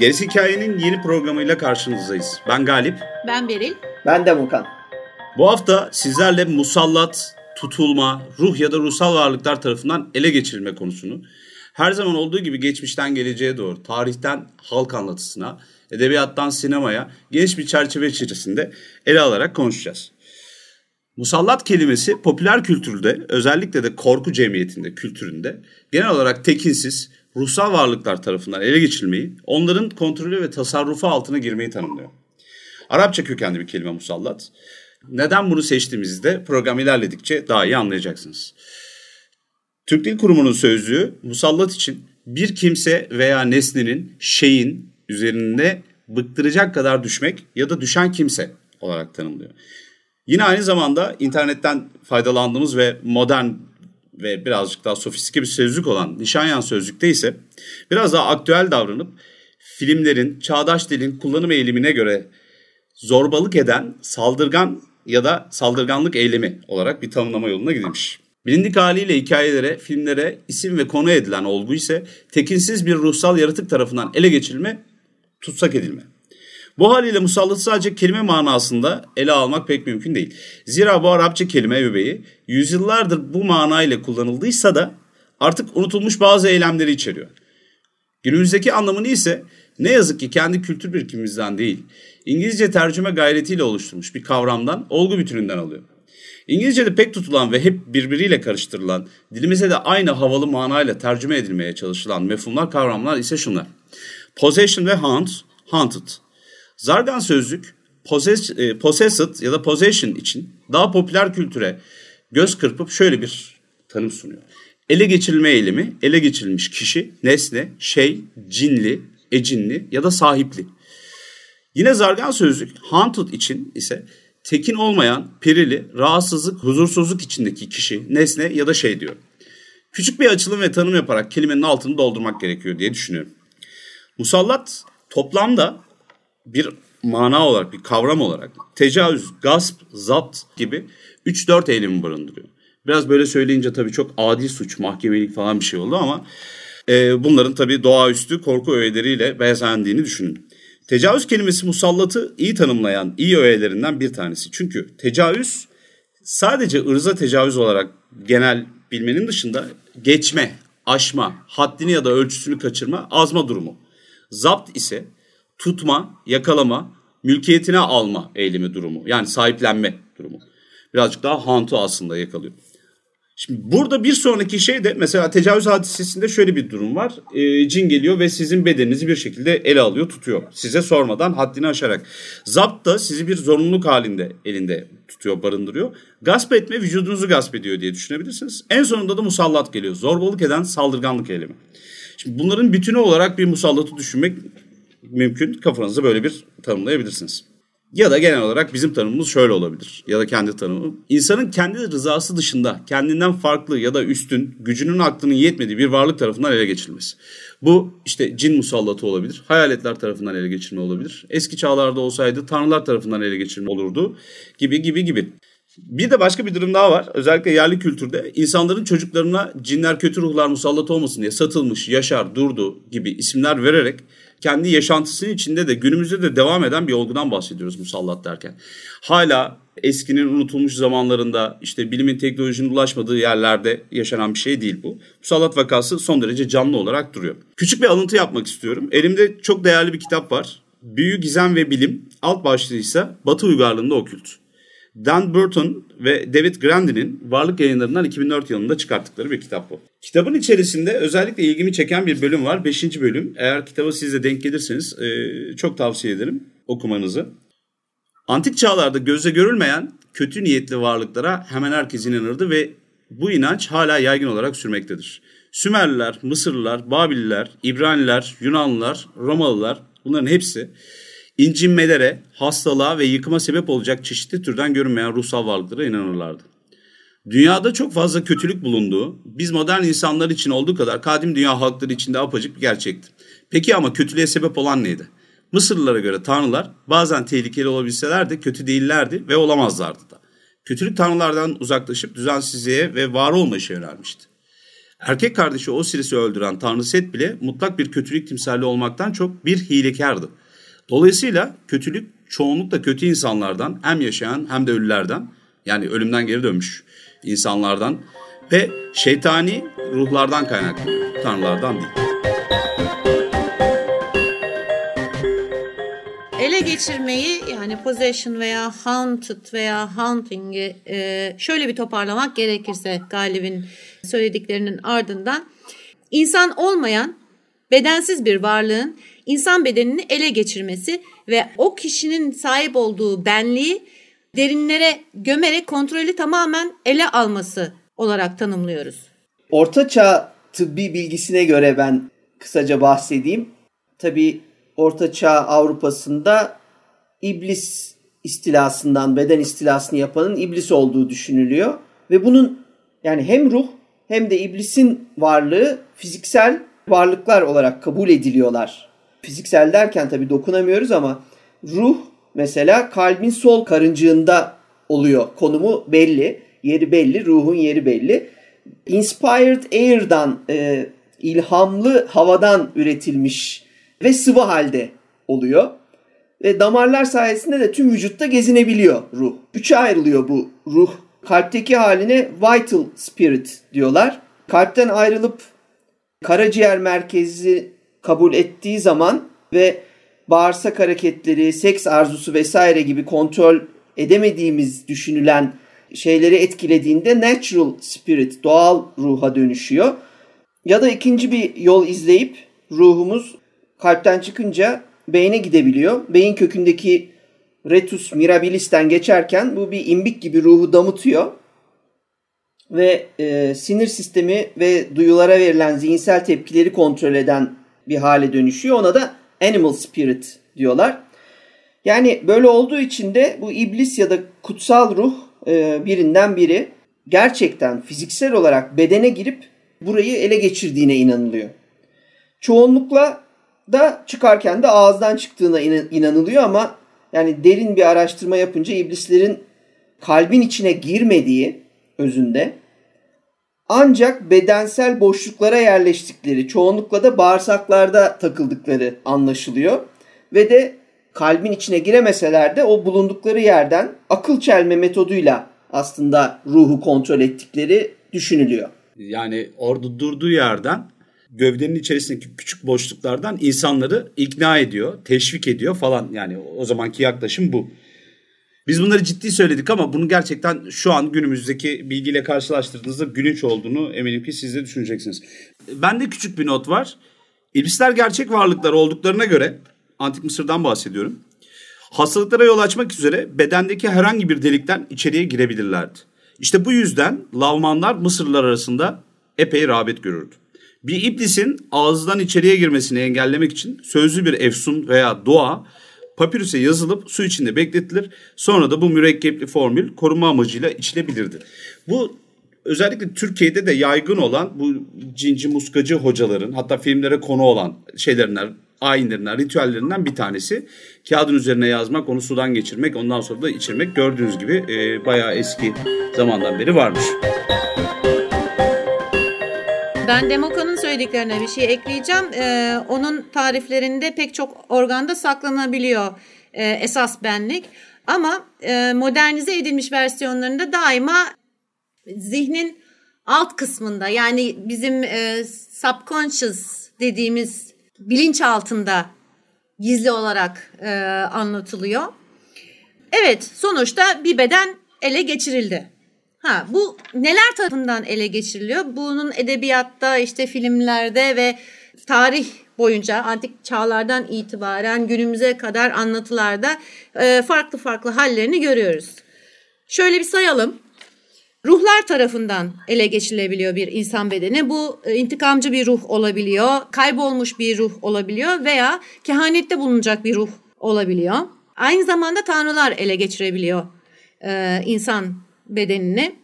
Gerisi Hikayenin yeni programıyla karşınızdayız. Ben Galip. Ben Beril. Ben de Mukan. Bu hafta sizlerle musallat, tutulma, ruh ya da ruhsal varlıklar tarafından ele geçirilme konusunu her zaman olduğu gibi geçmişten geleceğe doğru, tarihten halk anlatısına, edebiyattan sinemaya geniş bir çerçeve içerisinde ele alarak konuşacağız. Musallat kelimesi popüler kültürde özellikle de korku cemiyetinde, kültüründe genel olarak tekinsiz, ruhsal varlıklar tarafından ele geçirilmeyi, onların kontrolü ve tasarrufu altına girmeyi tanımlıyor. Arapça kökenli bir kelime musallat. Neden bunu seçtiğimizde program ilerledikçe daha iyi anlayacaksınız. Türk Dil Kurumu'nun sözlüğü musallat için bir kimse veya nesnenin, şeyin üzerinde bıktıracak kadar düşmek ya da düşen kimse olarak tanımlıyor. Yine aynı zamanda internetten faydalandığımız ve modern ve birazcık daha sofistike bir sözlük olan Nişanyan sözlükte ise biraz daha aktüel davranıp filmlerin, çağdaş dilin kullanım eğilimine göre zorbalık eden saldırgan ya da saldırganlık eylemi olarak bir tanımlama yoluna gidilmiş. Bilindik haliyle hikayelere, filmlere isim ve konu edilen olgu ise tekinsiz bir ruhsal yaratık tarafından ele geçirilme, tutsak edilme. Bu haliyle musallatı sadece kelime manasında ele almak pek mümkün değil. Zira bu Arapça kelime ebeveyi yüzyıllardır bu manayla kullanıldıysa da artık unutulmuş bazı eylemleri içeriyor. Günümüzdeki anlamını ise ne yazık ki kendi kültür birikimimizden değil, İngilizce tercüme gayretiyle oluşturmuş bir kavramdan, olgu bütününden alıyor. İngilizce'de pek tutulan ve hep birbiriyle karıştırılan, dilimize de aynı havalı manayla tercüme edilmeye çalışılan mefhumlar, kavramlar ise şunlar. Possession ve haunt, haunted. Zargan sözlük possess, e, possessed ya da possession için daha popüler kültüre göz kırpıp şöyle bir tanım sunuyor. Ele geçirilme eylemi, ele geçirilmiş kişi, nesne, şey, cinli, ecinli ya da sahipli. Yine Zargan sözlük haunted için ise tekin olmayan, perili, rahatsızlık, huzursuzluk içindeki kişi, nesne ya da şey diyor. Küçük bir açılım ve tanım yaparak kelimenin altını doldurmak gerekiyor diye düşünüyorum. Musallat toplamda bir mana olarak, bir kavram olarak tecavüz, gasp, zapt gibi 3-4 eylemi barındırıyor. Biraz böyle söyleyince tabii çok adi suç, mahkemelik falan bir şey oldu ama e, bunların tabii doğaüstü korku öğeleriyle bezendiğini düşünün. Tecavüz kelimesi musallatı iyi tanımlayan iyi öğelerinden bir tanesi. Çünkü tecavüz sadece ırza tecavüz olarak genel bilmenin dışında geçme, aşma, haddini ya da ölçüsünü kaçırma, azma durumu. Zapt ise tutma, yakalama, mülkiyetine alma eylemi durumu. Yani sahiplenme durumu. Birazcık daha hantu aslında yakalıyor. Şimdi burada bir sonraki şey de mesela tecavüz hadisesinde şöyle bir durum var. E, cin geliyor ve sizin bedeninizi bir şekilde ele alıyor, tutuyor. Size sormadan haddini aşarak. Zapt da sizi bir zorunluluk halinde elinde tutuyor, barındırıyor. Gasp etme vücudunuzu gasp ediyor diye düşünebilirsiniz. En sonunda da musallat geliyor. Zorbalık eden saldırganlık eylemi. Şimdi bunların bütünü olarak bir musallatı düşünmek mümkün. Kafanızda böyle bir tanımlayabilirsiniz. Ya da genel olarak bizim tanımımız şöyle olabilir ya da kendi tanımı. İnsanın kendi rızası dışında kendinden farklı ya da üstün gücünün aklının yetmediği bir varlık tarafından ele geçirilmesi. Bu işte cin musallatı olabilir, hayaletler tarafından ele geçirme olabilir. Eski çağlarda olsaydı tanrılar tarafından ele geçirme olurdu gibi gibi gibi. Bir de başka bir durum daha var. Özellikle yerli kültürde insanların çocuklarına cinler kötü ruhlar musallat olmasın diye satılmış, yaşar, durdu gibi isimler vererek kendi yaşantısının içinde de günümüzde de devam eden bir olgudan bahsediyoruz musallat derken. Hala eskinin unutulmuş zamanlarında işte bilimin teknolojinin ulaşmadığı yerlerde yaşanan bir şey değil bu. Musallat vakası son derece canlı olarak duruyor. Küçük bir alıntı yapmak istiyorum. Elimde çok değerli bir kitap var. Büyü, Gizem ve Bilim. Alt başlığı ise Batı Uygarlığında Okült. Dan Burton ve David Grandin'in Varlık Yayınlarından 2004 yılında çıkarttıkları bir kitap bu. Kitabın içerisinde özellikle ilgimi çeken bir bölüm var. Beşinci bölüm. Eğer kitaba siz de denk gelirseniz çok tavsiye ederim okumanızı. Antik çağlarda gözle görülmeyen kötü niyetli varlıklara hemen herkes inanırdı ve bu inanç hala yaygın olarak sürmektedir. Sümerliler, Mısırlılar, Babililer, İbraniler, Yunanlılar, Romalılar bunların hepsi incinmelere, hastalığa ve yıkıma sebep olacak çeşitli türden görünmeyen ruhsal varlıklara inanırlardı. Dünyada çok fazla kötülük bulunduğu, biz modern insanlar için olduğu kadar kadim dünya halkları için de apacık bir gerçekti. Peki ama kötülüğe sebep olan neydi? Mısırlılara göre tanrılar bazen tehlikeli olabilseler de kötü değillerdi ve olamazlardı da. Kötülük tanrılardan uzaklaşıp düzensizliğe ve var olma işe yönelmişti. Erkek kardeşi Osiris'i öldüren Tanrı Set bile mutlak bir kötülük timsali olmaktan çok bir hilekardı. Dolayısıyla kötülük çoğunlukla kötü insanlardan hem yaşayan hem de ölülerden yani ölümden geri dönmüş insanlardan ve şeytani ruhlardan kaynaklanıyor. Tanrılardan değil. ele geçirmeyi yani possession veya haunted veya haunting'i e, şöyle bir toparlamak gerekirse Galip'in söylediklerinin ardından insan olmayan bedensiz bir varlığın insan bedenini ele geçirmesi ve o kişinin sahip olduğu benliği derinlere gömerek kontrolü tamamen ele alması olarak tanımlıyoruz. Orta Çağ tıbbi bilgisine göre ben kısaca bahsedeyim. Tabi Orta Çağ Avrupa'sında iblis istilasından, beden istilasını yapanın iblis olduğu düşünülüyor. Ve bunun yani hem ruh hem de iblisin varlığı fiziksel varlıklar olarak kabul ediliyorlar. Fiziksel derken tabi dokunamıyoruz ama ruh mesela kalbin sol karıncığında oluyor. Konumu belli, yeri belli, ruhun yeri belli. Inspired Air'dan, e, ilhamlı havadan üretilmiş ve sıvı halde oluyor. Ve damarlar sayesinde de tüm vücutta gezinebiliyor ruh. Üçe ayrılıyor bu ruh. Kalpteki haline vital spirit diyorlar. Kalpten ayrılıp karaciğer merkezi kabul ettiği zaman ve bağırsak hareketleri, seks arzusu vesaire gibi kontrol edemediğimiz düşünülen şeyleri etkilediğinde natural spirit, doğal ruha dönüşüyor. Ya da ikinci bir yol izleyip ruhumuz kalpten çıkınca beyne gidebiliyor. Beyin kökündeki retus mirabilis'ten geçerken bu bir imbik gibi ruhu damıtıyor. Ve e, sinir sistemi ve duyulara verilen zihinsel tepkileri kontrol eden bir hale dönüşüyor. Ona da animal spirit diyorlar. Yani böyle olduğu için de bu iblis ya da kutsal ruh e, birinden biri gerçekten fiziksel olarak bedene girip burayı ele geçirdiğine inanılıyor. Çoğunlukla da çıkarken de ağızdan çıktığına inanılıyor ama yani derin bir araştırma yapınca iblislerin kalbin içine girmediği özünde ancak bedensel boşluklara yerleştikleri, çoğunlukla da bağırsaklarda takıldıkları anlaşılıyor. Ve de kalbin içine giremeseler de o bulundukları yerden akıl çelme metoduyla aslında ruhu kontrol ettikleri düşünülüyor. Yani orada durduğu yerden gövdenin içerisindeki küçük boşluklardan insanları ikna ediyor, teşvik ediyor falan. Yani o zamanki yaklaşım bu. Biz bunları ciddi söyledik ama bunu gerçekten şu an günümüzdeki bilgiyle karşılaştırdığınızda gülünç olduğunu eminim ki siz de düşüneceksiniz. Bende küçük bir not var. İblisler gerçek varlıklar olduklarına göre, Antik Mısır'dan bahsediyorum. Hastalıklara yol açmak üzere bedendeki herhangi bir delikten içeriye girebilirlerdi. İşte bu yüzden lavmanlar Mısırlılar arasında epey rağbet görürdü. Bir iblisin ağızdan içeriye girmesini engellemek için sözlü bir efsun veya dua papirüse yazılıp su içinde bekletilir. Sonra da bu mürekkepli formül koruma amacıyla içilebilirdi. Bu özellikle Türkiye'de de yaygın olan bu cinci muskacı hocaların hatta filmlere konu olan şeylerinden, ayinlerinden, ritüellerinden bir tanesi. Kağıdın üzerine yazmak, onu sudan geçirmek, ondan sonra da içirmek gördüğünüz gibi e, bayağı eski zamandan beri varmış. Ben Demoka'nın söylediklerine bir şey ekleyeceğim. Ee, onun tariflerinde pek çok organda saklanabiliyor e, esas benlik. Ama e, modernize edilmiş versiyonlarında daima zihnin alt kısmında yani bizim e, subconscious dediğimiz bilinç altında gizli olarak e, anlatılıyor. Evet sonuçta bir beden ele geçirildi. Ha bu neler tarafından ele geçiriliyor? Bunun edebiyatta işte filmlerde ve tarih boyunca antik çağlardan itibaren günümüze kadar anlatılarda e, farklı farklı hallerini görüyoruz. Şöyle bir sayalım. Ruhlar tarafından ele geçirilebiliyor bir insan bedeni. Bu e, intikamcı bir ruh olabiliyor, kaybolmuş bir ruh olabiliyor veya kehanette bulunacak bir ruh olabiliyor. Aynı zamanda tanrılar ele geçirebiliyor e, insan bedenini.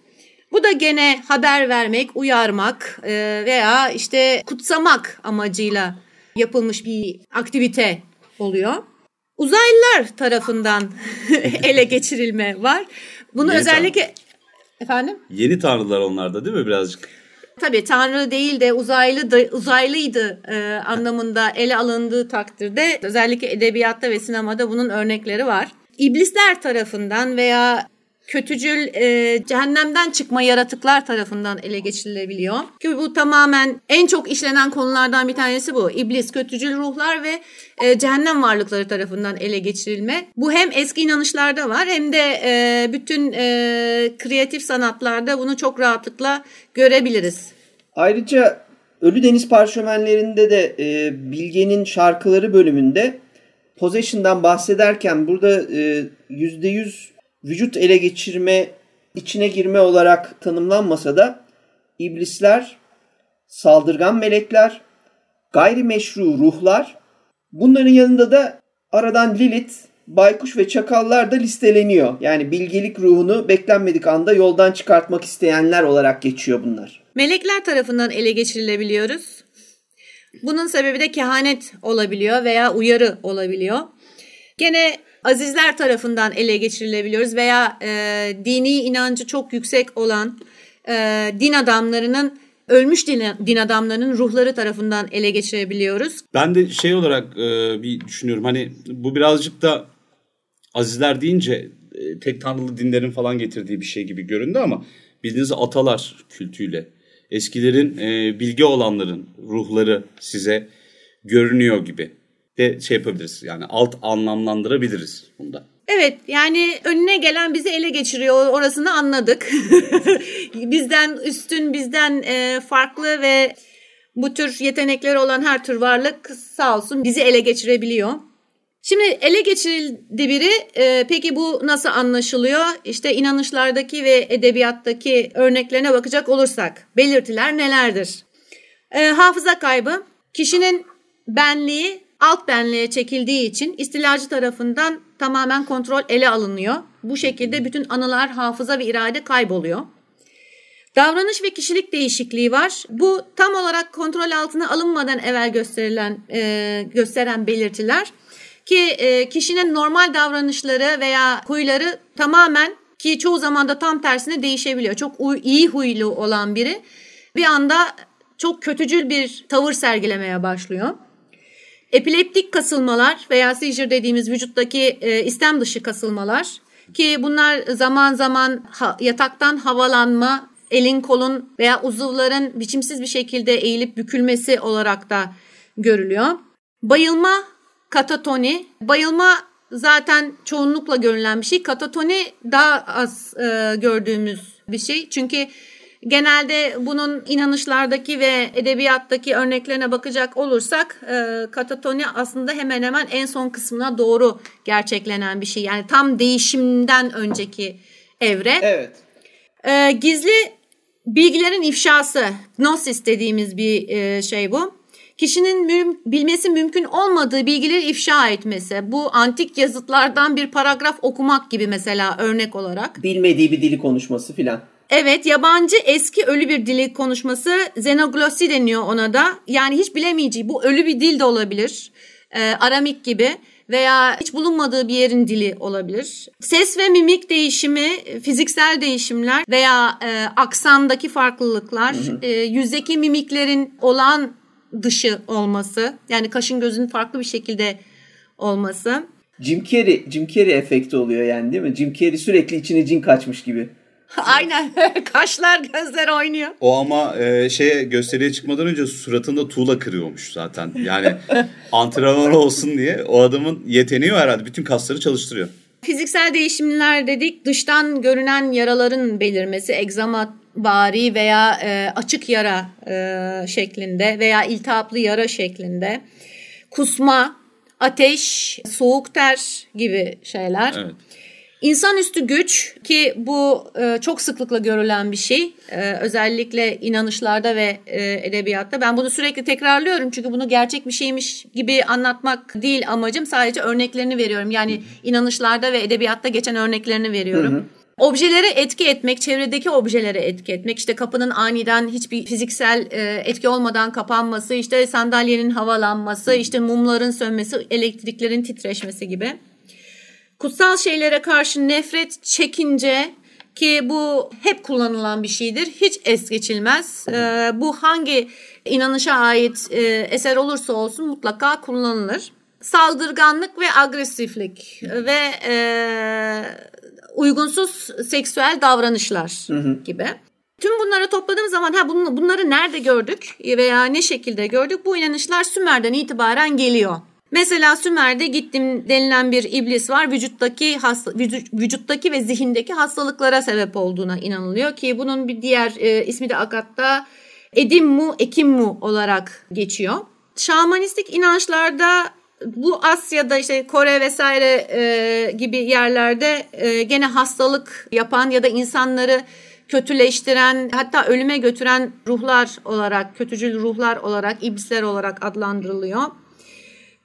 Bu da gene haber vermek, uyarmak e, veya işte kutsamak amacıyla yapılmış bir aktivite oluyor. Uzaylılar tarafından ele geçirilme var. Bunu Yeni özellikle tanrı. efendim? Yeni tanrılar onlarda değil mi birazcık? tabii tanrı değil de uzaylı da, uzaylıydı e, anlamında ele alındığı takdirde özellikle edebiyatta ve sinemada bunun örnekleri var. İblisler tarafından veya kötücül e, cehennemden çıkma yaratıklar tarafından ele geçirilebiliyor. Ki bu tamamen en çok işlenen konulardan bir tanesi bu. İblis, kötücül ruhlar ve e, cehennem varlıkları tarafından ele geçirilme. Bu hem eski inanışlarda var hem de e, bütün e, kreatif sanatlarda bunu çok rahatlıkla görebiliriz. Ayrıca Ölü Deniz Parşömenlerinde de e, Bilge'nin şarkıları bölümünde Possession'dan bahsederken burada e, %100 vücut ele geçirme, içine girme olarak tanımlanmasa da iblisler, saldırgan melekler, gayrimeşru ruhlar, bunların yanında da aradan Lilith, baykuş ve çakallar da listeleniyor. Yani bilgelik ruhunu beklenmedik anda yoldan çıkartmak isteyenler olarak geçiyor bunlar. Melekler tarafından ele geçirilebiliyoruz. Bunun sebebi de kehanet olabiliyor veya uyarı olabiliyor. Gene azizler tarafından ele geçirilebiliyoruz veya e, dini inancı çok yüksek olan e, din adamlarının ölmüş din, din adamlarının ruhları tarafından ele geçirebiliyoruz. Ben de şey olarak e, bir düşünüyorum hani bu birazcık da azizler deyince e, tek tanrılı dinlerin falan getirdiği bir şey gibi göründü ama bildiğiniz atalar kültüyle eskilerin e, bilgi olanların ruhları size görünüyor gibi de şey yapabiliriz. Yani alt anlamlandırabiliriz bunda. Evet yani önüne gelen bizi ele geçiriyor orasını anladık. bizden üstün, bizden e, farklı ve bu tür yetenekleri olan her tür varlık sağ olsun bizi ele geçirebiliyor. Şimdi ele geçirildi biri. E, peki bu nasıl anlaşılıyor? İşte inanışlardaki ve edebiyattaki örneklerine bakacak olursak belirtiler nelerdir? E, hafıza kaybı, kişinin benliği alt benliğe çekildiği için istilacı tarafından tamamen kontrol ele alınıyor. Bu şekilde bütün anılar, hafıza ve irade kayboluyor. Davranış ve kişilik değişikliği var. Bu tam olarak kontrol altına alınmadan evvel gösterilen e, gösteren belirtiler ki e, kişinin normal davranışları veya huyları tamamen ki çoğu zaman da tam tersine değişebiliyor. Çok iyi huylu olan biri bir anda çok kötücül bir tavır sergilemeye başlıyor. Epileptik kasılmalar veya seizure dediğimiz vücuttaki e, istem dışı kasılmalar ki bunlar zaman zaman ha, yataktan havalanma, elin kolun veya uzuvların biçimsiz bir şekilde eğilip bükülmesi olarak da görülüyor. Bayılma, katatoni. Bayılma zaten çoğunlukla görülen bir şey. Katatoni daha az e, gördüğümüz bir şey. Çünkü Genelde bunun inanışlardaki ve edebiyattaki örneklerine bakacak olursak e, katatoni aslında hemen hemen en son kısmına doğru gerçeklenen bir şey. Yani tam değişimden önceki evre. Evet. E, gizli bilgilerin ifşası, gnosis dediğimiz bir e, şey bu. Kişinin müm, bilmesi mümkün olmadığı bilgileri ifşa etmesi. Bu antik yazıtlardan bir paragraf okumak gibi mesela örnek olarak. Bilmediği bir dili konuşması filan. Evet yabancı eski ölü bir dili konuşması xenoglossi deniyor ona da. Yani hiç bilemeyeceği bu ölü bir dil de olabilir. Ee, Aramik gibi veya hiç bulunmadığı bir yerin dili olabilir. Ses ve mimik değişimi, fiziksel değişimler veya e, aksandaki farklılıklar, hı hı. E, yüzdeki mimiklerin olan dışı olması, yani kaşın gözün farklı bir şekilde olması. Jim Carrey, Jim Carrey efekti oluyor yani değil mi? Jim Carrey sürekli içine cin kaçmış gibi. Aynen. Kaşlar gözler oynuyor. O ama e, şeye gösteriye çıkmadan önce suratında tuğla kırıyormuş zaten. Yani antrenman olsun diye o adamın yeteneği var herhalde. Bütün kasları çalıştırıyor. Fiziksel değişimler dedik. Dıştan görünen yaraların belirmesi, egzama bari veya e, açık yara e, şeklinde veya iltihaplı yara şeklinde. Kusma, ateş, soğuk ter gibi şeyler. Evet. İnsanüstü güç ki bu e, çok sıklıkla görülen bir şey. E, özellikle inanışlarda ve e, edebiyatta. Ben bunu sürekli tekrarlıyorum çünkü bunu gerçek bir şeymiş gibi anlatmak değil amacım. Sadece örneklerini veriyorum. Yani inanışlarda ve edebiyatta geçen örneklerini veriyorum. Hı hı. Objelere etki etmek, çevredeki objelere etki etmek, işte kapının aniden hiçbir fiziksel e, etki olmadan kapanması, işte sandalyenin havalanması, işte mumların sönmesi, elektriklerin titreşmesi gibi. Kutsal şeylere karşı nefret, çekince, ki bu hep kullanılan bir şeydir. Hiç es geçilmez. Ee, bu hangi inanışa ait e, eser olursa olsun mutlaka kullanılır. Saldırganlık ve agresiflik ve e, uygunsuz seksüel davranışlar hı hı. gibi. Tüm bunları topladığım zaman ha bunları nerede gördük veya ne şekilde gördük? Bu inanışlar Sümer'den itibaren geliyor. Mesela Sümer'de gittim denilen bir iblis var. Vücuttaki hasta, vücuttaki ve zihindeki hastalıklara sebep olduğuna inanılıyor ki bunun bir diğer e, ismi de Akat'ta Edimmu, Ekimmu olarak geçiyor. Şamanistik inançlarda bu Asya'da işte Kore vesaire e, gibi yerlerde e, gene hastalık yapan ya da insanları kötüleştiren hatta ölüme götüren ruhlar olarak, kötücül ruhlar olarak, iblisler olarak adlandırılıyor.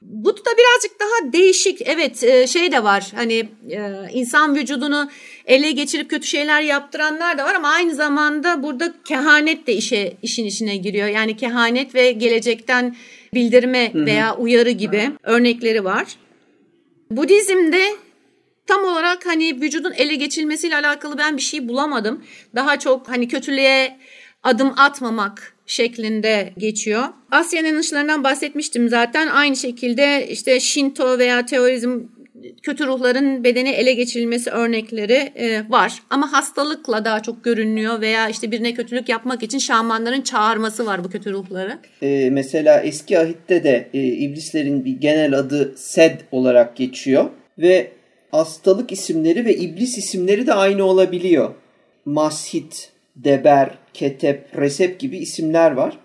Bu da birazcık daha değişik. Evet e, şey de var hani e, insan vücudunu ele geçirip kötü şeyler yaptıranlar da var ama aynı zamanda burada kehanet de işe işin içine giriyor. Yani kehanet ve gelecekten bildirme veya uyarı gibi örnekleri var. Budizm'de tam olarak hani vücudun ele geçilmesiyle alakalı ben bir şey bulamadım. Daha çok hani kötülüğe adım atmamak şeklinde geçiyor. Asya inanışlarından bahsetmiştim zaten. Aynı şekilde işte Shinto veya Teorizm kötü ruhların bedeni ele geçirilmesi örnekleri e, var. Ama hastalıkla daha çok görünüyor veya işte birine kötülük yapmak için şamanların çağırması var bu kötü ruhları. E, mesela eski ahitte de e, iblislerin bir genel adı Sed olarak geçiyor ve hastalık isimleri ve iblis isimleri de aynı olabiliyor. Mashit, Deber, Ketep, Resep gibi isimler var.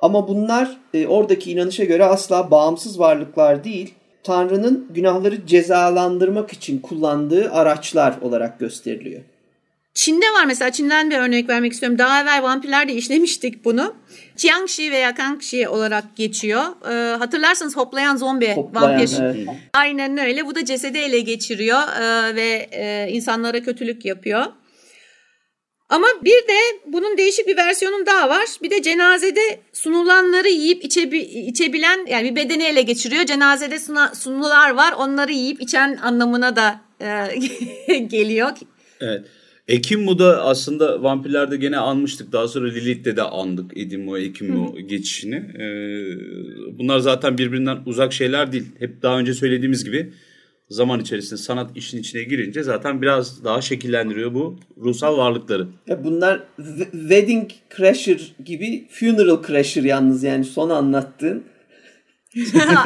Ama bunlar e, oradaki inanışa göre asla bağımsız varlıklar değil, Tanrı'nın günahları cezalandırmak için kullandığı araçlar olarak gösteriliyor. Çin'de var mesela Çin'den bir örnek vermek istiyorum. Daha evvel vampirlerde işlemiştik bunu. Chiangxi veya Kangxi olarak geçiyor. Ee, hatırlarsanız hoplayan zombi hoplayan, vampir. Evet. Aynen öyle. Bu da cesedi ele geçiriyor ee, ve e, insanlara kötülük yapıyor. Ama bir de bunun değişik bir versiyonun daha var. Bir de cenazede sunulanları yiyip içebi, içebilen yani bir bedeni ele geçiriyor. Cenazede suna, sunular var. Onları yiyip içen anlamına da e, geliyor. Evet. Ekimmu'da aslında vampirlerde gene anmıştık. Daha sonra Lilith'te de andık Edimmu, Ekimmu geçişini. Ee, bunlar zaten birbirinden uzak şeyler değil. Hep daha önce söylediğimiz gibi zaman içerisinde sanat işin içine girince zaten biraz daha şekillendiriyor bu ruhsal varlıkları. Ya bunlar Wedding Crasher gibi Funeral Crasher yalnız yani son anlattığın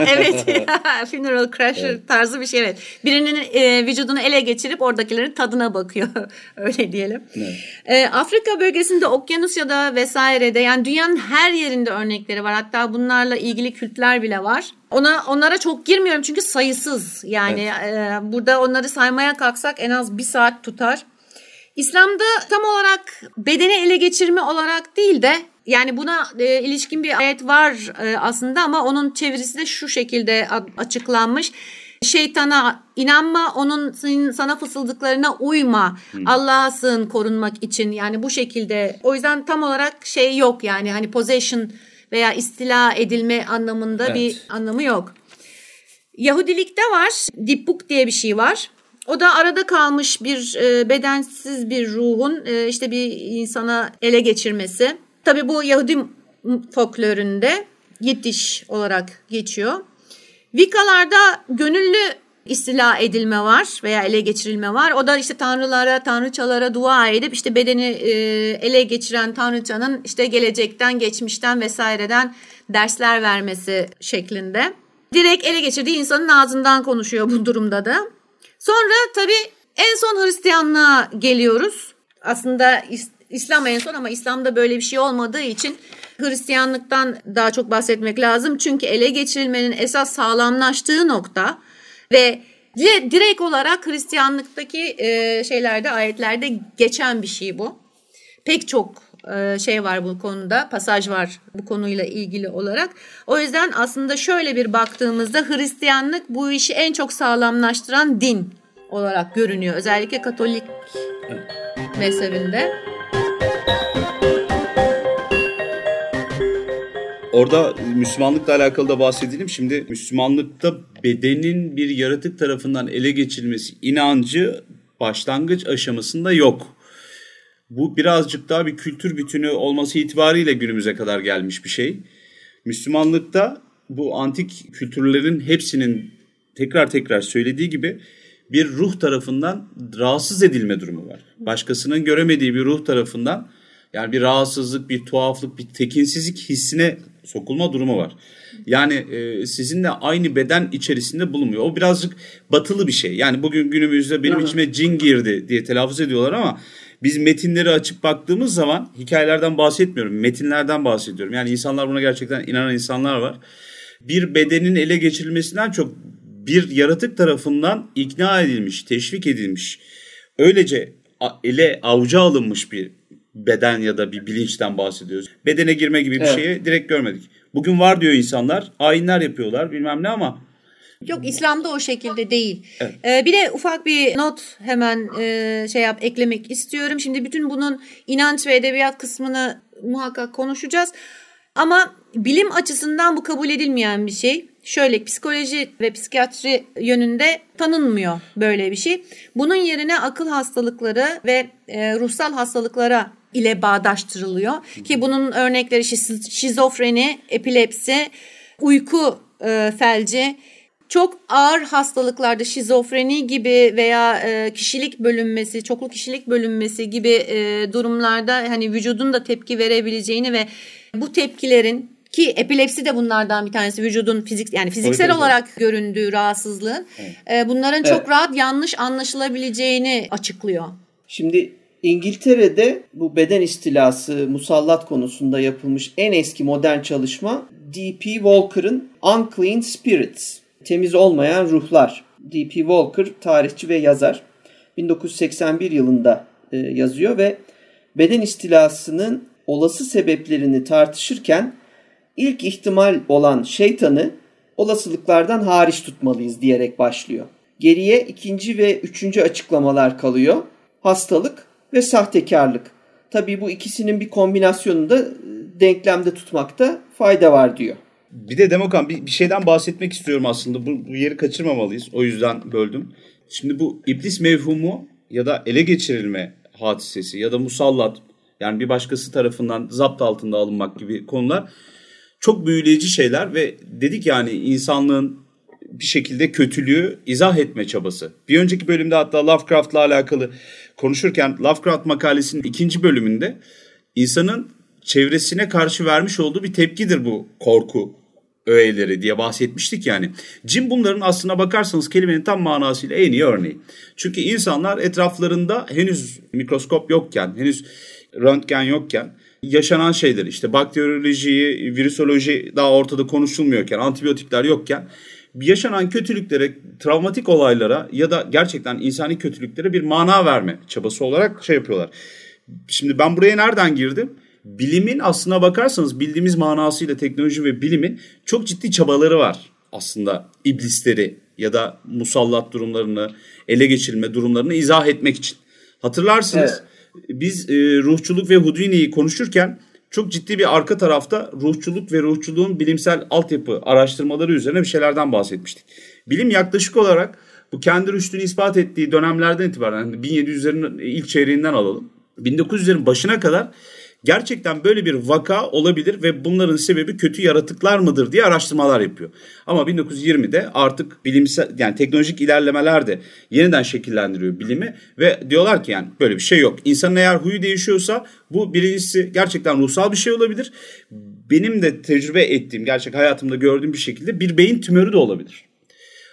evet. Funeral Crasher evet. tarzı bir şey evet. Birinin e, vücudunu ele geçirip oradakilerin tadına bakıyor. Öyle diyelim. Evet. E, Afrika bölgesinde Okyanusya'da vesairede yani dünyanın her yerinde örnekleri var. Hatta bunlarla ilgili kültler bile var. Ona onlara çok girmiyorum çünkü sayısız. Yani evet. e, burada onları saymaya kalksak en az bir saat tutar. İslam'da tam olarak bedeni ele geçirme olarak değil de yani buna e, ilişkin bir ayet var e, aslında ama onun çevirisi de şu şekilde açıklanmış. Şeytana inanma, onun sana fısıldıklarına uyma. Hmm. Allah'a sığın korunmak için. Yani bu şekilde. O yüzden tam olarak şey yok yani hani possession veya istila edilme anlamında evet. bir anlamı yok. Yahudilikte var. Dipuk diye bir şey var. O da arada kalmış bir e, bedensiz bir ruhun e, işte bir insana ele geçirmesi. Tabi bu Yahudi folkloründe Yiddish olarak geçiyor. Vikalarda gönüllü istila edilme var veya ele geçirilme var. O da işte tanrılara, tanrıçalara dua edip işte bedeni e, ele geçiren tanrıçanın işte gelecekten, geçmişten vesaireden dersler vermesi şeklinde. Direkt ele geçirdiği insanın ağzından konuşuyor bu durumda da. Sonra tabii en son Hristiyanlığa geliyoruz. Aslında İslam en son ama İslam'da böyle bir şey olmadığı için Hristiyanlıktan daha çok bahsetmek lazım. Çünkü ele geçirilmenin esas sağlamlaştığı nokta ve direkt olarak Hristiyanlıktaki e, şeylerde ayetlerde geçen bir şey bu. Pek çok e, şey var bu konuda, pasaj var bu konuyla ilgili olarak. O yüzden aslında şöyle bir baktığımızda Hristiyanlık bu işi en çok sağlamlaştıran din olarak görünüyor. Özellikle Katolik mezhebinde. Orada Müslümanlıkla alakalı da bahsedelim. Şimdi Müslümanlıkta bedenin bir yaratık tarafından ele geçirilmesi inancı başlangıç aşamasında yok. Bu birazcık daha bir kültür bütünü olması itibariyle günümüze kadar gelmiş bir şey. Müslümanlıkta bu antik kültürlerin hepsinin tekrar tekrar söylediği gibi bir ruh tarafından rahatsız edilme durumu var. Başkasının göremediği bir ruh tarafından yani bir rahatsızlık, bir tuhaflık, bir tekinsizlik hissine sokulma durumu var. Yani e, sizinle aynı beden içerisinde bulunmuyor. O birazcık batılı bir şey. Yani bugün günümüzde benim içime cin girdi diye telaffuz ediyorlar ama biz metinleri açıp baktığımız zaman hikayelerden bahsetmiyorum. Metinlerden bahsediyorum. Yani insanlar buna gerçekten inanan insanlar var. Bir bedenin ele geçirilmesinden çok bir yaratık tarafından ikna edilmiş, teşvik edilmiş. Öylece ele avuca alınmış bir beden ya da bir bilinçten bahsediyoruz. Bedene girme gibi bir evet. şeyi direkt görmedik. Bugün var diyor insanlar. Ayinler yapıyorlar bilmem ne ama Yok İslam'da o şekilde değil. Evet. Ee, bir de ufak bir not hemen e, şey yap eklemek istiyorum. Şimdi bütün bunun inanç ve edebiyat kısmını muhakkak konuşacağız. Ama bilim açısından bu kabul edilmeyen bir şey. Şöyle psikoloji ve psikiyatri yönünde tanınmıyor böyle bir şey. Bunun yerine akıl hastalıkları ve e, ruhsal hastalıklara ile bağdaştırılıyor. Ki bunun örnekleri şizofreni, epilepsi, uyku e, felci, çok ağır hastalıklarda şizofreni gibi veya e, kişilik bölünmesi, çoklu kişilik bölünmesi gibi e, durumlarda hani vücudun da tepki verebileceğini ve bu tepkilerin ki epilepsi de bunlardan bir tanesi vücudun fizik yani fiziksel evet, olarak evet. göründüğü rahatsızlığın evet. e, bunların evet. çok rahat yanlış anlaşılabileceğini açıklıyor. Şimdi İngiltere'de bu beden istilası musallat konusunda yapılmış en eski modern çalışma D.P. Walker'ın Unclean Spirits Temiz Olmayan Ruhlar. D.P. Walker tarihçi ve yazar. 1981 yılında e, yazıyor ve beden istilasının olası sebeplerini tartışırken ilk ihtimal olan şeytanı olasılıklardan hariç tutmalıyız diyerek başlıyor. Geriye ikinci ve üçüncü açıklamalar kalıyor. Hastalık ve sahtekarlık. Tabii bu ikisinin bir kombinasyonunu da e, denklemde tutmakta fayda var diyor. Bir de Demokan bir, bir şeyden bahsetmek istiyorum aslında. Bu, bu yeri kaçırmamalıyız. O yüzden böldüm. Şimdi bu iblis mevhumu ya da ele geçirilme hadisesi ya da musallat yani bir başkası tarafından zapt altında alınmak gibi konular çok büyüleyici şeyler ve dedik yani insanlığın bir şekilde kötülüğü izah etme çabası. Bir önceki bölümde hatta Lovecraft'la alakalı konuşurken Lovecraft makalesinin ikinci bölümünde insanın çevresine karşı vermiş olduğu bir tepkidir bu korku öğeleri diye bahsetmiştik yani. Cin bunların aslına bakarsanız kelimenin tam manasıyla en iyi örneği. Çünkü insanlar etraflarında henüz mikroskop yokken, henüz röntgen yokken yaşanan şeyler işte bakteriyoloji, virüsoloji daha ortada konuşulmuyorken, antibiyotikler yokken yaşanan kötülüklere, travmatik olaylara ya da gerçekten insani kötülüklere bir mana verme çabası olarak şey yapıyorlar. Şimdi ben buraya nereden girdim? bilimin aslına bakarsanız bildiğimiz manasıyla teknoloji ve bilimin çok ciddi çabaları var aslında iblisleri ya da musallat durumlarını, ele geçirme durumlarını izah etmek için. Hatırlarsınız evet. biz e, ruhçuluk ve Houdini'yi konuşurken çok ciddi bir arka tarafta ruhçuluk ve ruhçuluğun bilimsel altyapı araştırmaları üzerine bir şeylerden bahsetmiştik. Bilim yaklaşık olarak bu kendi rüştünü ispat ettiği dönemlerden itibaren 1700'lerin ilk çeyreğinden alalım. 1900'lerin başına kadar gerçekten böyle bir vaka olabilir ve bunların sebebi kötü yaratıklar mıdır diye araştırmalar yapıyor. Ama 1920'de artık bilimsel yani teknolojik ilerlemeler de yeniden şekillendiriyor bilimi ve diyorlar ki yani böyle bir şey yok. İnsanın eğer huyu değişiyorsa bu birincisi gerçekten ruhsal bir şey olabilir. Benim de tecrübe ettiğim gerçek hayatımda gördüğüm bir şekilde bir beyin tümörü de olabilir.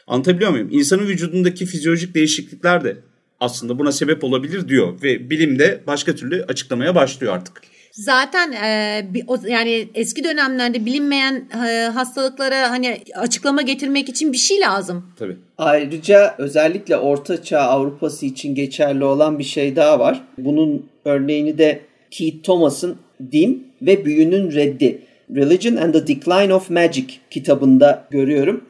Anlatabiliyor muyum? İnsanın vücudundaki fizyolojik değişiklikler de aslında buna sebep olabilir diyor ve bilim de başka türlü açıklamaya başlıyor artık. Zaten e, bir, o, yani eski dönemlerde bilinmeyen e, hastalıklara hani açıklama getirmek için bir şey lazım. Tabii. Ayrıca özellikle Orta Çağ Avrupası için geçerli olan bir şey daha var. Bunun örneğini de Keith Thomas'ın Din ve Büyünün Reddi Religion and the Decline of Magic kitabında görüyorum.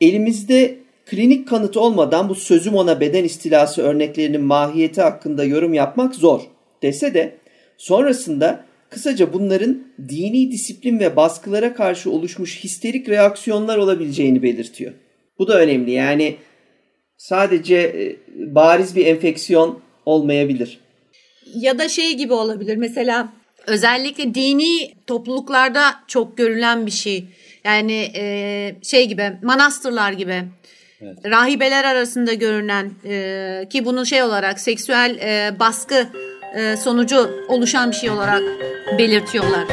Elimizde klinik kanıt olmadan bu sözüm ona beden istilası örneklerinin mahiyeti hakkında yorum yapmak zor dese de Sonrasında kısaca bunların dini disiplin ve baskılara karşı oluşmuş histerik reaksiyonlar olabileceğini belirtiyor. Bu da önemli. Yani sadece e, bariz bir enfeksiyon olmayabilir. Ya da şey gibi olabilir mesela özellikle dini topluluklarda çok görülen bir şey. Yani e, şey gibi manastırlar gibi. Evet. Rahibeler arasında görünen e, ki bunu şey olarak seksüel e, baskı sonucu oluşan bir şey olarak belirtiyorlar.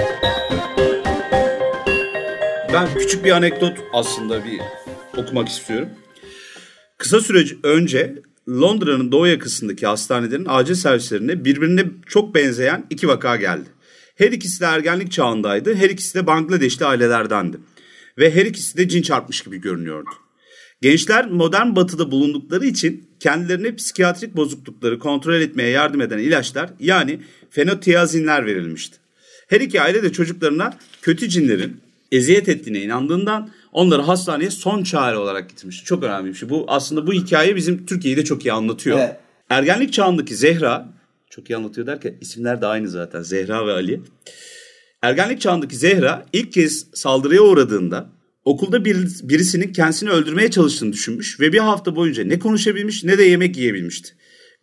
Ben küçük bir anekdot aslında bir okumak istiyorum. Kısa süre önce Londra'nın doğu yakasındaki hastanelerin acil servislerine birbirine çok benzeyen iki vaka geldi. Her ikisi de ergenlik çağındaydı. Her ikisi de Bangladeşli ailelerdendi. Ve her ikisi de cin çarpmış gibi görünüyordu. Gençler modern batıda bulundukları için kendilerine psikiyatrik bozuklukları kontrol etmeye yardım eden ilaçlar yani fenotiazinler verilmişti. Her iki aile de çocuklarına kötü cinlerin eziyet ettiğine inandığından onları hastaneye son çare olarak getirmişti. Çok önemli bir şey. Bu aslında bu hikaye bizim Türkiye'yi de çok iyi anlatıyor. Evet. Ergenlik çağındaki Zehra çok iyi anlatıyor derken isimler de aynı zaten Zehra ve Ali. Ergenlik çağındaki Zehra ilk kez saldırıya uğradığında okulda bir, birisinin kendisini öldürmeye çalıştığını düşünmüş ve bir hafta boyunca ne konuşabilmiş ne de yemek yiyebilmişti.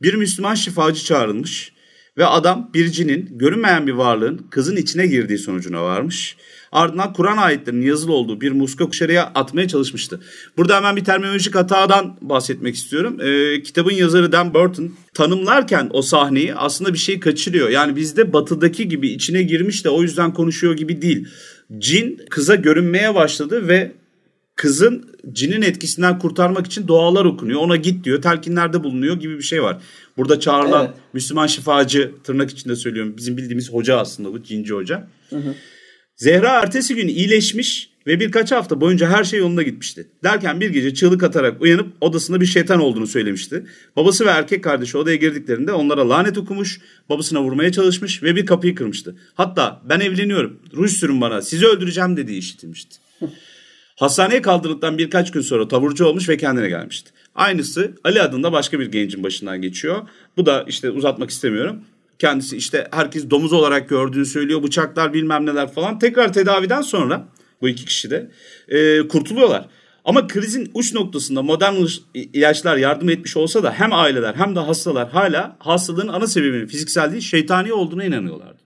Bir Müslüman şifacı çağrılmış ve adam bir cinin görünmeyen bir varlığın kızın içine girdiği sonucuna varmış. Ardından Kur'an ayetlerinin yazılı olduğu bir muska kuşarıya atmaya çalışmıştı. Burada hemen bir terminolojik hatadan bahsetmek istiyorum. Ee, kitabın yazarı Dan Burton tanımlarken o sahneyi aslında bir şey kaçırıyor. Yani bizde batıdaki gibi içine girmiş de o yüzden konuşuyor gibi değil. Cin kıza görünmeye başladı ve kızın cinin etkisinden kurtarmak için dualar okunuyor. Ona git diyor, telkinlerde bulunuyor gibi bir şey var. Burada çağrılan evet. Müslüman şifacı tırnak içinde söylüyorum. Bizim bildiğimiz hoca aslında bu cinci hoca. Hı hı. Zehra ertesi gün iyileşmiş ve birkaç hafta boyunca her şey yolunda gitmişti. Derken bir gece çığlık atarak uyanıp odasında bir şeytan olduğunu söylemişti. Babası ve erkek kardeşi odaya girdiklerinde onlara lanet okumuş, babasına vurmaya çalışmış ve bir kapıyı kırmıştı. Hatta ben evleniyorum, ruj sürün bana, sizi öldüreceğim dediği işitilmişti. Hastaneye kaldırıldıktan birkaç gün sonra taburcu olmuş ve kendine gelmişti. Aynısı Ali adında başka bir gencin başından geçiyor. Bu da işte uzatmak istemiyorum. Kendisi işte herkes domuz olarak gördüğünü söylüyor. Bıçaklar bilmem neler falan. Tekrar tedaviden sonra bu iki kişi de e, kurtuluyorlar. Ama krizin uç noktasında modern ilaçlar yardım etmiş olsa da hem aileler hem de hastalar hala hastalığın ana sebebinin fiziksel değil şeytani olduğuna inanıyorlardı.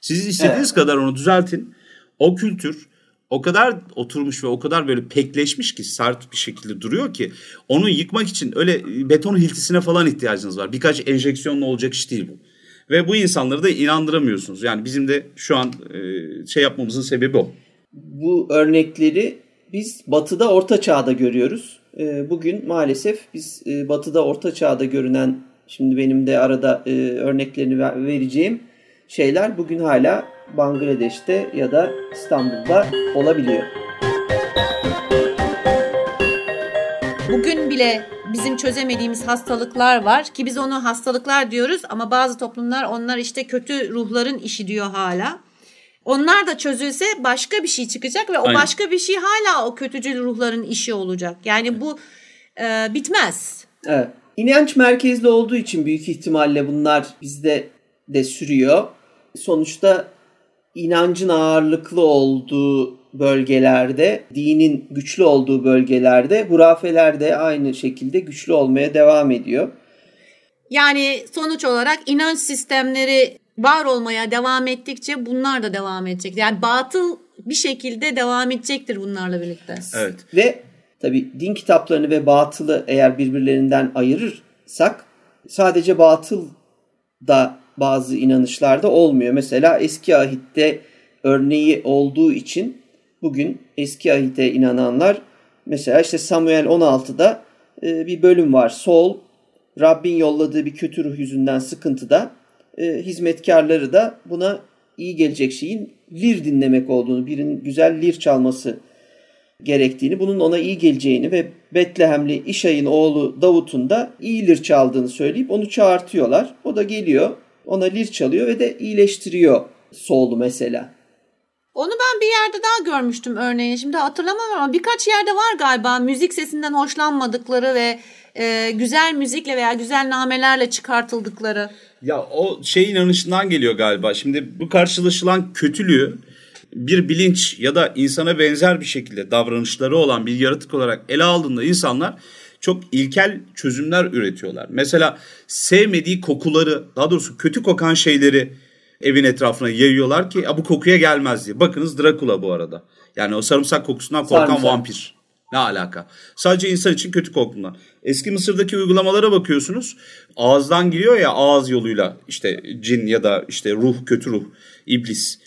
Siz istediğiniz evet. kadar onu düzeltin. O kültür o kadar oturmuş ve o kadar böyle pekleşmiş ki sert bir şekilde duruyor ki onu yıkmak için öyle beton hiltisine falan ihtiyacınız var. Birkaç enjeksiyonla olacak iş değil bu. Ve bu insanları da inandıramıyorsunuz. Yani bizim de şu an e, şey yapmamızın sebebi o. Bu örnekleri biz batıda orta çağda görüyoruz. E, bugün maalesef biz e, batıda orta çağda görünen şimdi benim de arada örneklerini vereceğim şeyler bugün hala Bangladeş'te ya da İstanbul'da olabiliyor. Bugün bile bizim çözemediğimiz hastalıklar var ki biz onu hastalıklar diyoruz ama bazı toplumlar onlar işte kötü ruhların işi diyor hala. Onlar da çözülse başka bir şey çıkacak ve o Aynen. başka bir şey hala o kötücül ruhların işi olacak. Yani bu e, bitmez. Evet. İnanç merkezli olduğu için büyük ihtimalle bunlar bizde de sürüyor. Sonuçta inancın ağırlıklı olduğu bölgelerde, dinin güçlü olduğu bölgelerde hurafeler de aynı şekilde güçlü olmaya devam ediyor. Yani sonuç olarak inanç sistemleri var olmaya devam ettikçe bunlar da devam edecek. Yani batıl bir şekilde devam edecektir bunlarla birlikte. Evet. Ve tabi din kitaplarını ve batılı eğer birbirlerinden ayırırsak sadece batıl da bazı inanışlarda olmuyor. Mesela eski ahitte örneği olduğu için bugün eski ahite inananlar mesela işte Samuel 16'da e, bir bölüm var. Sol Rabbin yolladığı bir kötü ruh yüzünden sıkıntıda e, hizmetkarları da buna iyi gelecek şeyin lir dinlemek olduğunu, birinin güzel lir çalması gerektiğini, bunun ona iyi geleceğini ve Betlehemli İşay'ın oğlu Davut'un da iyi lir çaldığını söyleyip onu çağırtıyorlar. O da geliyor, ona lir çalıyor ve de iyileştiriyor Saul'u mesela. Onu ben bir yerde daha görmüştüm örneğin. Şimdi hatırlamam ama birkaç yerde var galiba müzik sesinden hoşlanmadıkları ve e, güzel müzikle veya güzel namelerle çıkartıldıkları. Ya o şey inanışından geliyor galiba. Şimdi bu karşılaşılan kötülüğü bir bilinç ya da insana benzer bir şekilde davranışları olan bir yaratık olarak ele aldığında insanlar çok ilkel çözümler üretiyorlar. Mesela sevmediği kokuları, daha doğrusu kötü kokan şeyleri evin etrafına yayıyorlar ki bu kokuya gelmez diye. Bakınız Dracula bu arada. Yani o sarımsak kokusundan korkan sarımsak. vampir. Ne alaka? Sadece insan için kötü kokundan. Eski Mısır'daki uygulamalara bakıyorsunuz. Ağızdan giriyor ya ağız yoluyla işte cin ya da işte ruh, kötü ruh, iblis.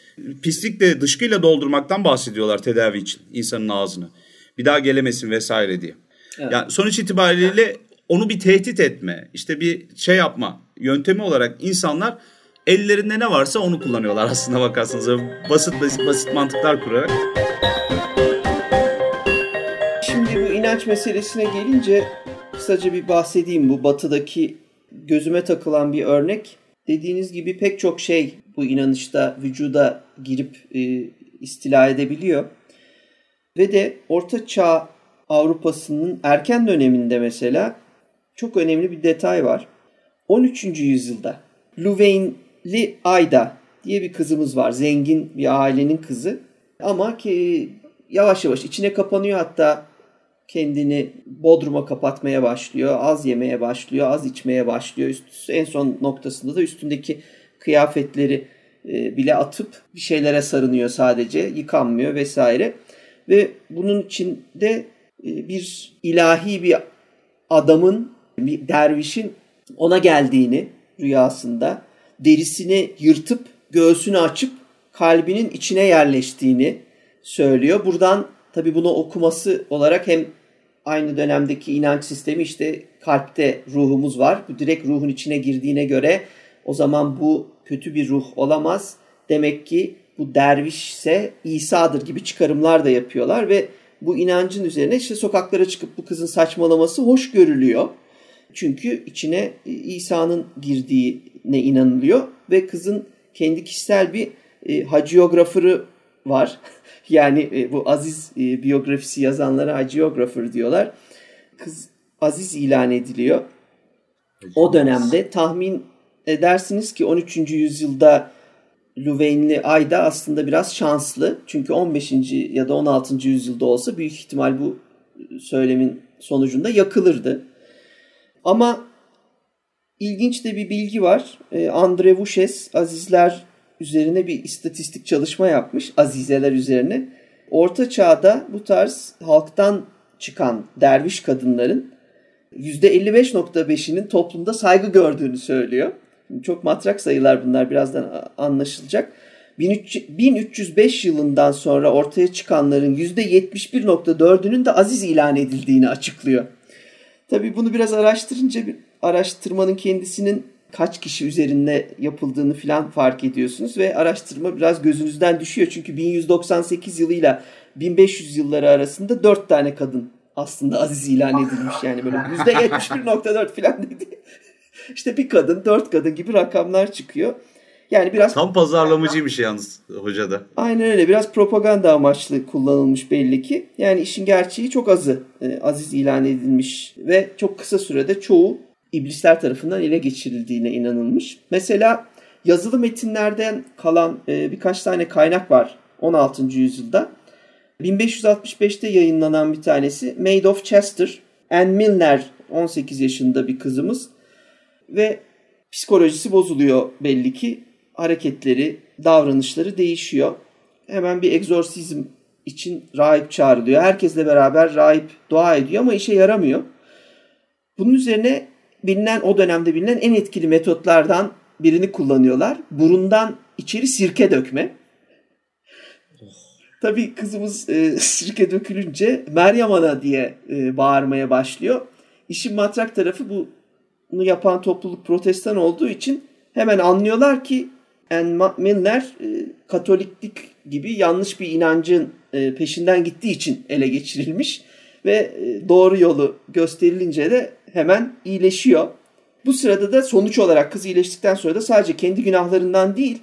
Pislikle dışkıyla doldurmaktan bahsediyorlar tedavi için insanın ağzını. Bir daha gelemesin vesaire diye. Evet. Yani sonuç itibariyle onu bir tehdit etme, işte bir şey yapma yöntemi olarak insanlar ellerinde ne varsa onu kullanıyorlar aslında bakarsanız. Basit basit, basit mantıklar kurarak. Şimdi bu inanç meselesine gelince kısaca bir bahsedeyim. Bu batıdaki gözüme takılan bir örnek. Dediğiniz gibi pek çok şey bu inanışta vücuda girip e, istila edebiliyor. Ve de Orta Çağ Avrupa'sının erken döneminde mesela çok önemli bir detay var. 13. yüzyılda Louvain'li Ayda diye bir kızımız var. Zengin bir ailenin kızı. Ama ki yavaş yavaş içine kapanıyor hatta kendini bodruma kapatmaya başlıyor. Az yemeye başlıyor, az içmeye başlıyor. Üst, en son noktasında da üstündeki kıyafetleri e, bile atıp bir şeylere sarınıyor sadece. Yıkanmıyor vesaire. Ve bunun içinde e, bir ilahi bir adamın, bir dervişin ona geldiğini rüyasında derisini yırtıp göğsünü açıp kalbinin içine yerleştiğini söylüyor. Buradan tabi bunu okuması olarak hem aynı dönemdeki inanç sistemi işte kalpte ruhumuz var. Bu direkt ruhun içine girdiğine göre o zaman bu kötü bir ruh olamaz. Demek ki bu dervişse İsa'dır gibi çıkarımlar da yapıyorlar ve bu inancın üzerine işte sokaklara çıkıp bu kızın saçmalaması hoş görülüyor. Çünkü içine İsa'nın girdiğine inanılıyor ve kızın kendi kişisel bir e, hagiografırı var. yani e, bu Aziz e, biyografisi yazanlara hagiographer diyorlar. Kız Aziz ilan ediliyor. O dönemde tahmin edersiniz ki 13. yüzyılda Louvain'li Ayda aslında biraz şanslı. Çünkü 15. ya da 16. yüzyılda olsa büyük ihtimal bu söylemin sonucunda yakılırdı. Ama ilginç de bir bilgi var. E, Andre Vouches Azizler üzerine bir istatistik çalışma yapmış. Azizeler üzerine. Orta çağda bu tarz halktan çıkan derviş kadınların %55.5'inin toplumda saygı gördüğünü söylüyor. Çok matrak sayılar bunlar birazdan anlaşılacak. 1305 yılından sonra ortaya çıkanların %71.4'ünün de aziz ilan edildiğini açıklıyor. Tabii bunu biraz araştırınca bir araştırmanın kendisinin kaç kişi üzerinde yapıldığını filan fark ediyorsunuz ve araştırma biraz gözünüzden düşüyor. Çünkü 1198 yılıyla 1500 yılları arasında 4 tane kadın aslında aziz ilan edilmiş yani böyle %71.4 filan dedi. İşte bir kadın, dört kadın gibi rakamlar çıkıyor. Yani biraz tam pazarlamacıymış yalnız hoca da. Aynen öyle. Biraz propaganda amaçlı kullanılmış belli ki. Yani işin gerçeği çok azı e, aziz ilan edilmiş ve çok kısa sürede çoğu iblisler tarafından ele geçirildiğine inanılmış. Mesela yazılı metinlerden kalan e, birkaç tane kaynak var 16. yüzyılda. 1565'te yayınlanan bir tanesi Maid of Chester. Anne Milner 18 yaşında bir kızımız ve psikolojisi bozuluyor belli ki. Hareketleri, davranışları değişiyor. Hemen bir egzorsizm için rahip çağrılıyor. Herkesle beraber rahip dua ediyor ama işe yaramıyor. Bunun üzerine bilinen o dönemde bilinen en etkili metotlardan birini kullanıyorlar. Burundan içeri sirke dökme. Tabii kızımız e, sirke dökülünce Meryem Ana diye e, bağırmaya başlıyor. İşin matrak tarafı bu bunu yapan topluluk protestan olduğu için hemen anlıyorlar ki Anne Milner e, Katoliklik gibi yanlış bir inancın e, peşinden gittiği için ele geçirilmiş ve e, doğru yolu gösterilince de hemen iyileşiyor. Bu sırada da sonuç olarak kız iyileştikten sonra da sadece kendi günahlarından değil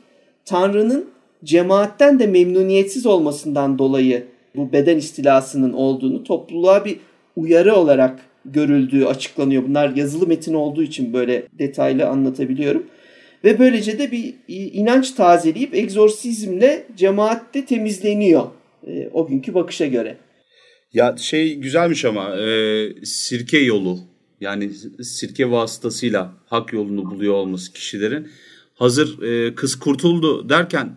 Tanrı'nın cemaatten de memnuniyetsiz olmasından dolayı bu beden istilasının olduğunu topluluğa bir uyarı olarak görüldüğü açıklanıyor. Bunlar yazılı metin olduğu için böyle detaylı anlatabiliyorum. Ve böylece de bir inanç tazeleyip egzorsizmle cemaatte temizleniyor e, o günkü bakışa göre. Ya şey güzelmiş ama e, sirke yolu yani sirke vasıtasıyla hak yolunu buluyor olması kişilerin. Hazır e, kız kurtuldu derken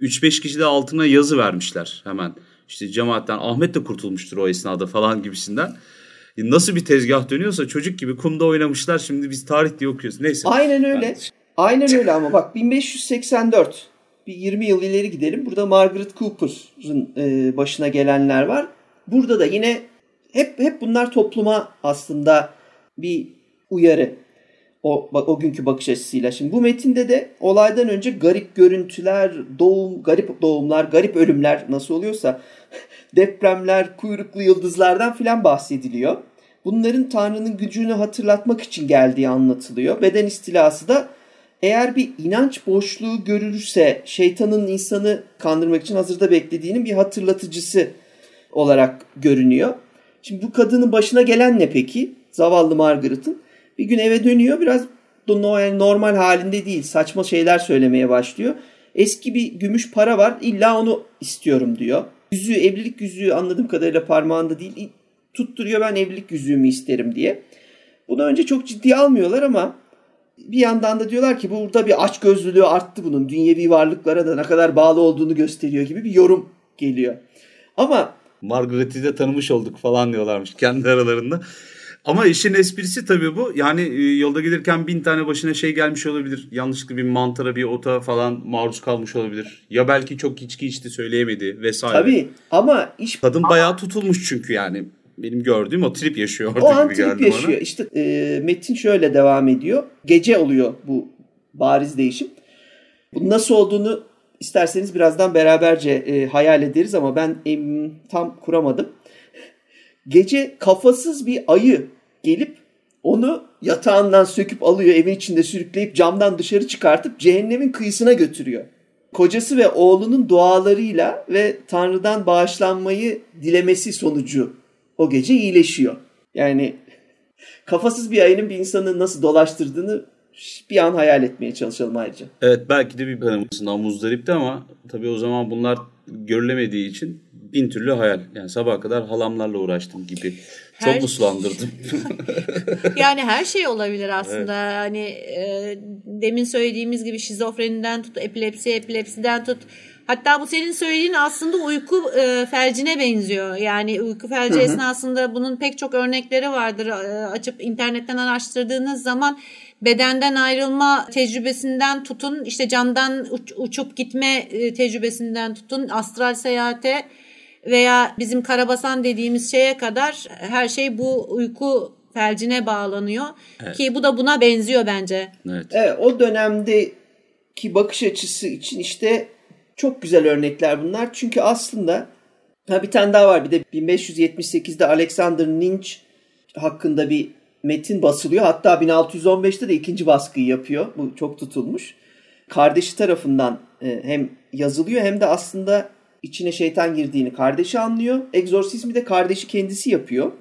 3-5 kişi de altına yazı vermişler hemen. İşte cemaatten Ahmet de kurtulmuştur o esnada falan gibisinden. E, nasıl bir tezgah dönüyorsa çocuk gibi kumda oynamışlar şimdi biz tarih diye okuyoruz. Neyse. Aynen öyle. Yani... Aynen öyle ama bak 1584 bir 20 yıl ileri gidelim. Burada Margaret Cooper'ın e, başına gelenler var. Burada da yine hep hep bunlar topluma aslında bir uyarı. O, o günkü bakış açısıyla. Şimdi bu metinde de olaydan önce garip görüntüler, doğum, garip doğumlar, garip ölümler nasıl oluyorsa depremler, kuyruklu yıldızlardan filan bahsediliyor. Bunların Tanrı'nın gücünü hatırlatmak için geldiği anlatılıyor. Beden istilası da eğer bir inanç boşluğu görülürse şeytanın insanı kandırmak için hazırda beklediğinin bir hatırlatıcısı olarak görünüyor. Şimdi bu kadının başına gelen ne peki? Zavallı Margaret'ın. Bir gün eve dönüyor biraz normal halinde değil saçma şeyler söylemeye başlıyor. Eski bir gümüş para var illa onu istiyorum diyor. Yüzüğü evlilik yüzüğü anladığım kadarıyla parmağında değil tutturuyor ben evlilik yüzüğümü isterim diye. Bunu önce çok ciddi almıyorlar ama bir yandan da diyorlar ki burada bir aç gözlülüğü arttı bunun. Dünyevi varlıklara da ne kadar bağlı olduğunu gösteriyor gibi bir yorum geliyor. Ama Margaret'i de tanımış olduk falan diyorlarmış kendi aralarında. Ama işin esprisi tabii bu. Yani e, yolda gelirken bin tane başına şey gelmiş olabilir. Yanlışlıkla bir mantara bir ota falan maruz kalmış olabilir. Ya belki çok içki içti söyleyemedi vesaire. Tabii ama iş... Kadın bayağı tutulmuş çünkü yani. Benim gördüğüm o trip yaşıyor orada o an trip yaşıyor. Bana. İşte e, Metin şöyle devam ediyor. Gece oluyor bu bariz değişim. Bu nasıl olduğunu isterseniz birazdan beraberce e, hayal ederiz ama ben e, tam kuramadım. Gece kafasız bir ayı gelip onu yatağından söküp alıyor, evin içinde sürükleyip camdan dışarı çıkartıp cehennemin kıyısına götürüyor. Kocası ve oğlunun dualarıyla ve Tanrı'dan bağışlanmayı dilemesi sonucu o gece iyileşiyor. Yani kafasız bir ayının bir insanı nasıl dolaştırdığını bir an hayal etmeye çalışalım ayrıca. Evet belki de bir tanımasından muzdaripti ama tabii o zaman bunlar görülemediği için bin türlü hayal. Yani sabah kadar halamlarla uğraştım gibi. Her... Çok muslandırdım. yani her şey olabilir aslında. Evet. Hani e, demin söylediğimiz gibi şizofreniden tut, epilepsi, epilepsiden tut. Hatta bu senin söylediğin aslında uyku e, felcine benziyor. Yani uyku felci Hı-hı. esnasında bunun pek çok örnekleri vardır. E, açıp internetten araştırdığınız zaman bedenden ayrılma tecrübesinden tutun işte camdan uç, uçup gitme e, tecrübesinden tutun astral seyahate veya bizim karabasan dediğimiz şeye kadar her şey bu uyku felcine bağlanıyor evet. ki bu da buna benziyor bence. Evet. evet o dönemdeki bakış açısı için işte çok güzel örnekler bunlar. Çünkü aslında ha bir tane daha var. Bir de 1578'de Alexander Ninch hakkında bir metin basılıyor. Hatta 1615'te de ikinci baskıyı yapıyor. Bu çok tutulmuş. Kardeşi tarafından e, hem yazılıyor hem de aslında içine şeytan girdiğini kardeşi anlıyor. Egzorsizmi de kardeşi kendisi yapıyor.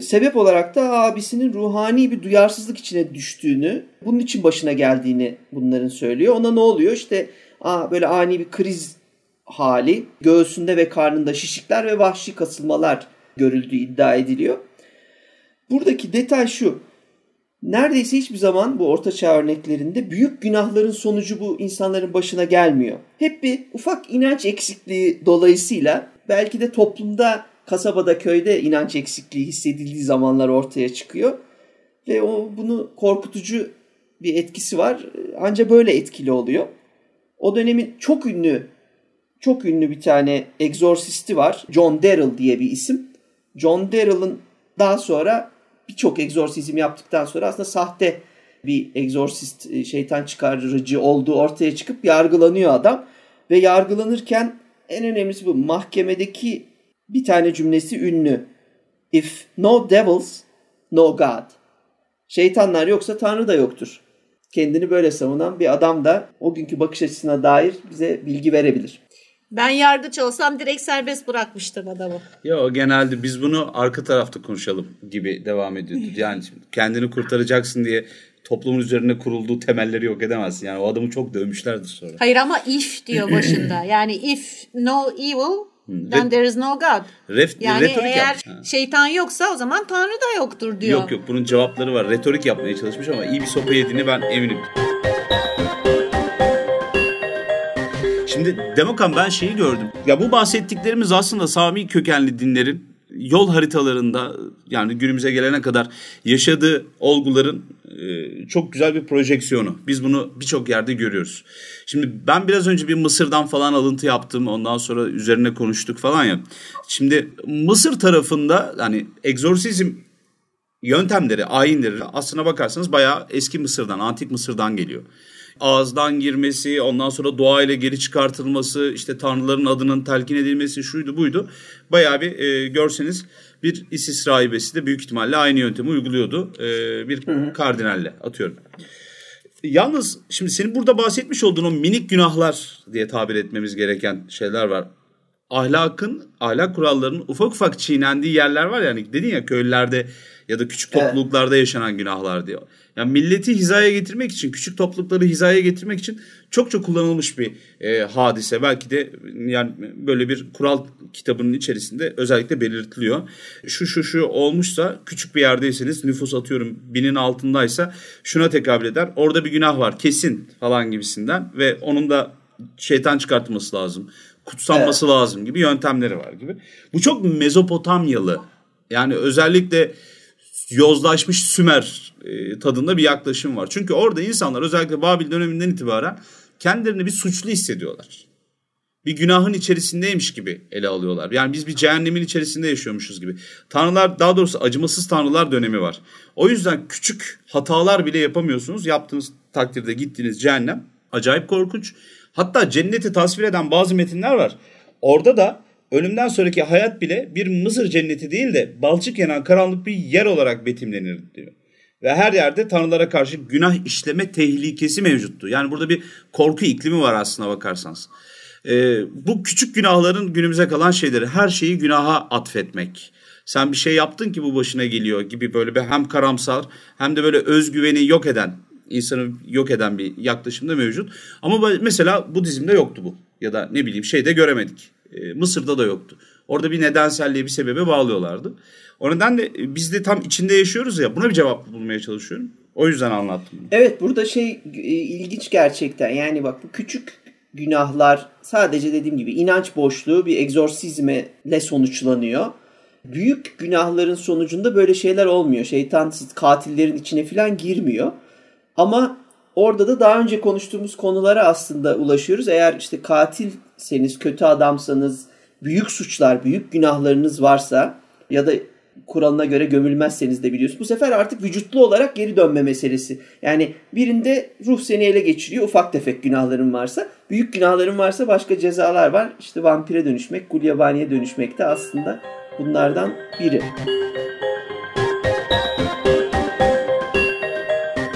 Sebep olarak da abisinin ruhani bir duyarsızlık içine düştüğünü, bunun için başına geldiğini bunların söylüyor. Ona ne oluyor? İşte aa, böyle ani bir kriz hali, göğsünde ve karnında şişikler ve vahşi kasılmalar görüldüğü iddia ediliyor. Buradaki detay şu. Neredeyse hiçbir zaman bu ortaçağ örneklerinde büyük günahların sonucu bu insanların başına gelmiyor. Hep bir ufak inanç eksikliği dolayısıyla belki de toplumda, kasabada, köyde inanç eksikliği hissedildiği zamanlar ortaya çıkıyor. Ve o bunu korkutucu bir etkisi var. Ancak böyle etkili oluyor. O dönemin çok ünlü çok ünlü bir tane egzorsisti var. John Darrell diye bir isim. John Darrell'ın daha sonra birçok egzorsizm yaptıktan sonra aslında sahte bir egzorsist e, şeytan çıkarıcı olduğu ortaya çıkıp yargılanıyor adam. Ve yargılanırken en önemlisi bu mahkemedeki bir tane cümlesi ünlü. If no devils, no God. Şeytanlar yoksa Tanrı da yoktur. Kendini böyle savunan bir adam da o günkü bakış açısına dair bize bilgi verebilir. Ben yargıç olsam direkt serbest bırakmıştım adamı. Yo genelde biz bunu arka tarafta konuşalım gibi devam ediyordu. Yani kendini kurtaracaksın diye toplumun üzerine kurulduğu temelleri yok edemezsin. Yani o adamı çok dövmüşlerdi sonra. Hayır ama if diyor başında. Yani if no evil Then there is no God. Ref, Yani retorik eğer. Ha. şeytan yoksa o zaman Tanrı da yoktur diyor. Yok yok bunun cevapları var. Retorik yapmaya çalışmış ama iyi bir sopa yediğini ben eminim. Şimdi Demokan ben şeyi gördüm. Ya bu bahsettiklerimiz aslında Sami kökenli dinlerin yol haritalarında yani günümüze gelene kadar yaşadığı olguların çok güzel bir projeksiyonu. Biz bunu birçok yerde görüyoruz. Şimdi ben biraz önce bir Mısır'dan falan alıntı yaptım. Ondan sonra üzerine konuştuk falan ya. Şimdi Mısır tarafında hani egzorsizm yöntemleri, ayinleri aslına bakarsanız bayağı eski Mısır'dan, antik Mısır'dan geliyor. Ağızdan girmesi, ondan sonra dua ile geri çıkartılması, işte tanrıların adının telkin edilmesi şuydu buydu. Bayağı bir e, görseniz bir Isis rahibesi de büyük ihtimalle aynı yöntemi uyguluyordu. E, bir kardinalle atıyorum. Yalnız şimdi senin burada bahsetmiş olduğun o minik günahlar diye tabir etmemiz gereken şeyler var. Ahlakın, ahlak kurallarının ufak ufak çiğnendiği yerler var yani dedin ya köylerde ya da küçük Evet. topluluklarda yaşanan günahlar diyor. Yani milleti hizaya getirmek için, küçük toplulukları hizaya getirmek için çok çok kullanılmış bir e, hadise. Belki de yani böyle bir kural kitabının içerisinde özellikle belirtiliyor. Şu şu şu olmuşsa küçük bir yerdeyseniz nüfus atıyorum binin altındaysa şuna tekabül eder. Orada bir günah var kesin falan gibisinden ve onun da şeytan çıkartması lazım. Kutsanması lazım gibi yöntemleri var gibi. Bu çok Mezopotamyalı. Yani özellikle yozlaşmış Sümer e, tadında bir yaklaşım var. Çünkü orada insanlar özellikle Babil döneminden itibaren kendilerini bir suçlu hissediyorlar. Bir günahın içerisindeymiş gibi ele alıyorlar. Yani biz bir cehennemin içerisinde yaşıyormuşuz gibi. Tanrılar daha doğrusu acımasız tanrılar dönemi var. O yüzden küçük hatalar bile yapamıyorsunuz. Yaptığınız takdirde gittiğiniz cehennem acayip korkunç. Hatta cenneti tasvir eden bazı metinler var. Orada da ölümden sonraki hayat bile bir Mısır cenneti değil de balçık yanan karanlık bir yer olarak betimlenir diyor. Ve her yerde tanrılara karşı günah işleme tehlikesi mevcuttu. Yani burada bir korku iklimi var aslına bakarsanız. Ee, bu küçük günahların günümüze kalan şeyleri her şeyi günaha atfetmek. Sen bir şey yaptın ki bu başına geliyor gibi böyle bir hem karamsar hem de böyle özgüveni yok eden insanı yok eden bir yaklaşım da mevcut. Ama mesela Budizm'de yoktu bu. Ya da ne bileyim şeyde göremedik. Ee, Mısır'da da yoktu. Orada bir nedenselliğe bir sebebe bağlıyorlardı. O nedenle e, biz de tam içinde yaşıyoruz ya buna bir cevap bulmaya çalışıyorum. O yüzden anlattım. Evet burada şey e, ilginç gerçekten. Yani bak bu küçük günahlar sadece dediğim gibi inanç boşluğu bir egzorsizmle sonuçlanıyor. Büyük günahların sonucunda böyle şeyler olmuyor. Şeytan katillerin içine falan girmiyor. Ama orada da daha önce konuştuğumuz konulara aslında ulaşıyoruz. Eğer işte katilseniz, kötü adamsanız, büyük suçlar, büyük günahlarınız varsa ya da kuralına göre gömülmezseniz de biliyorsunuz. Bu sefer artık vücutlu olarak geri dönme meselesi. Yani birinde ruh seni ele geçiriyor ufak tefek günahların varsa. Büyük günahların varsa başka cezalar var. İşte vampire dönüşmek, gulyabaniye dönüşmek de aslında bunlardan biri.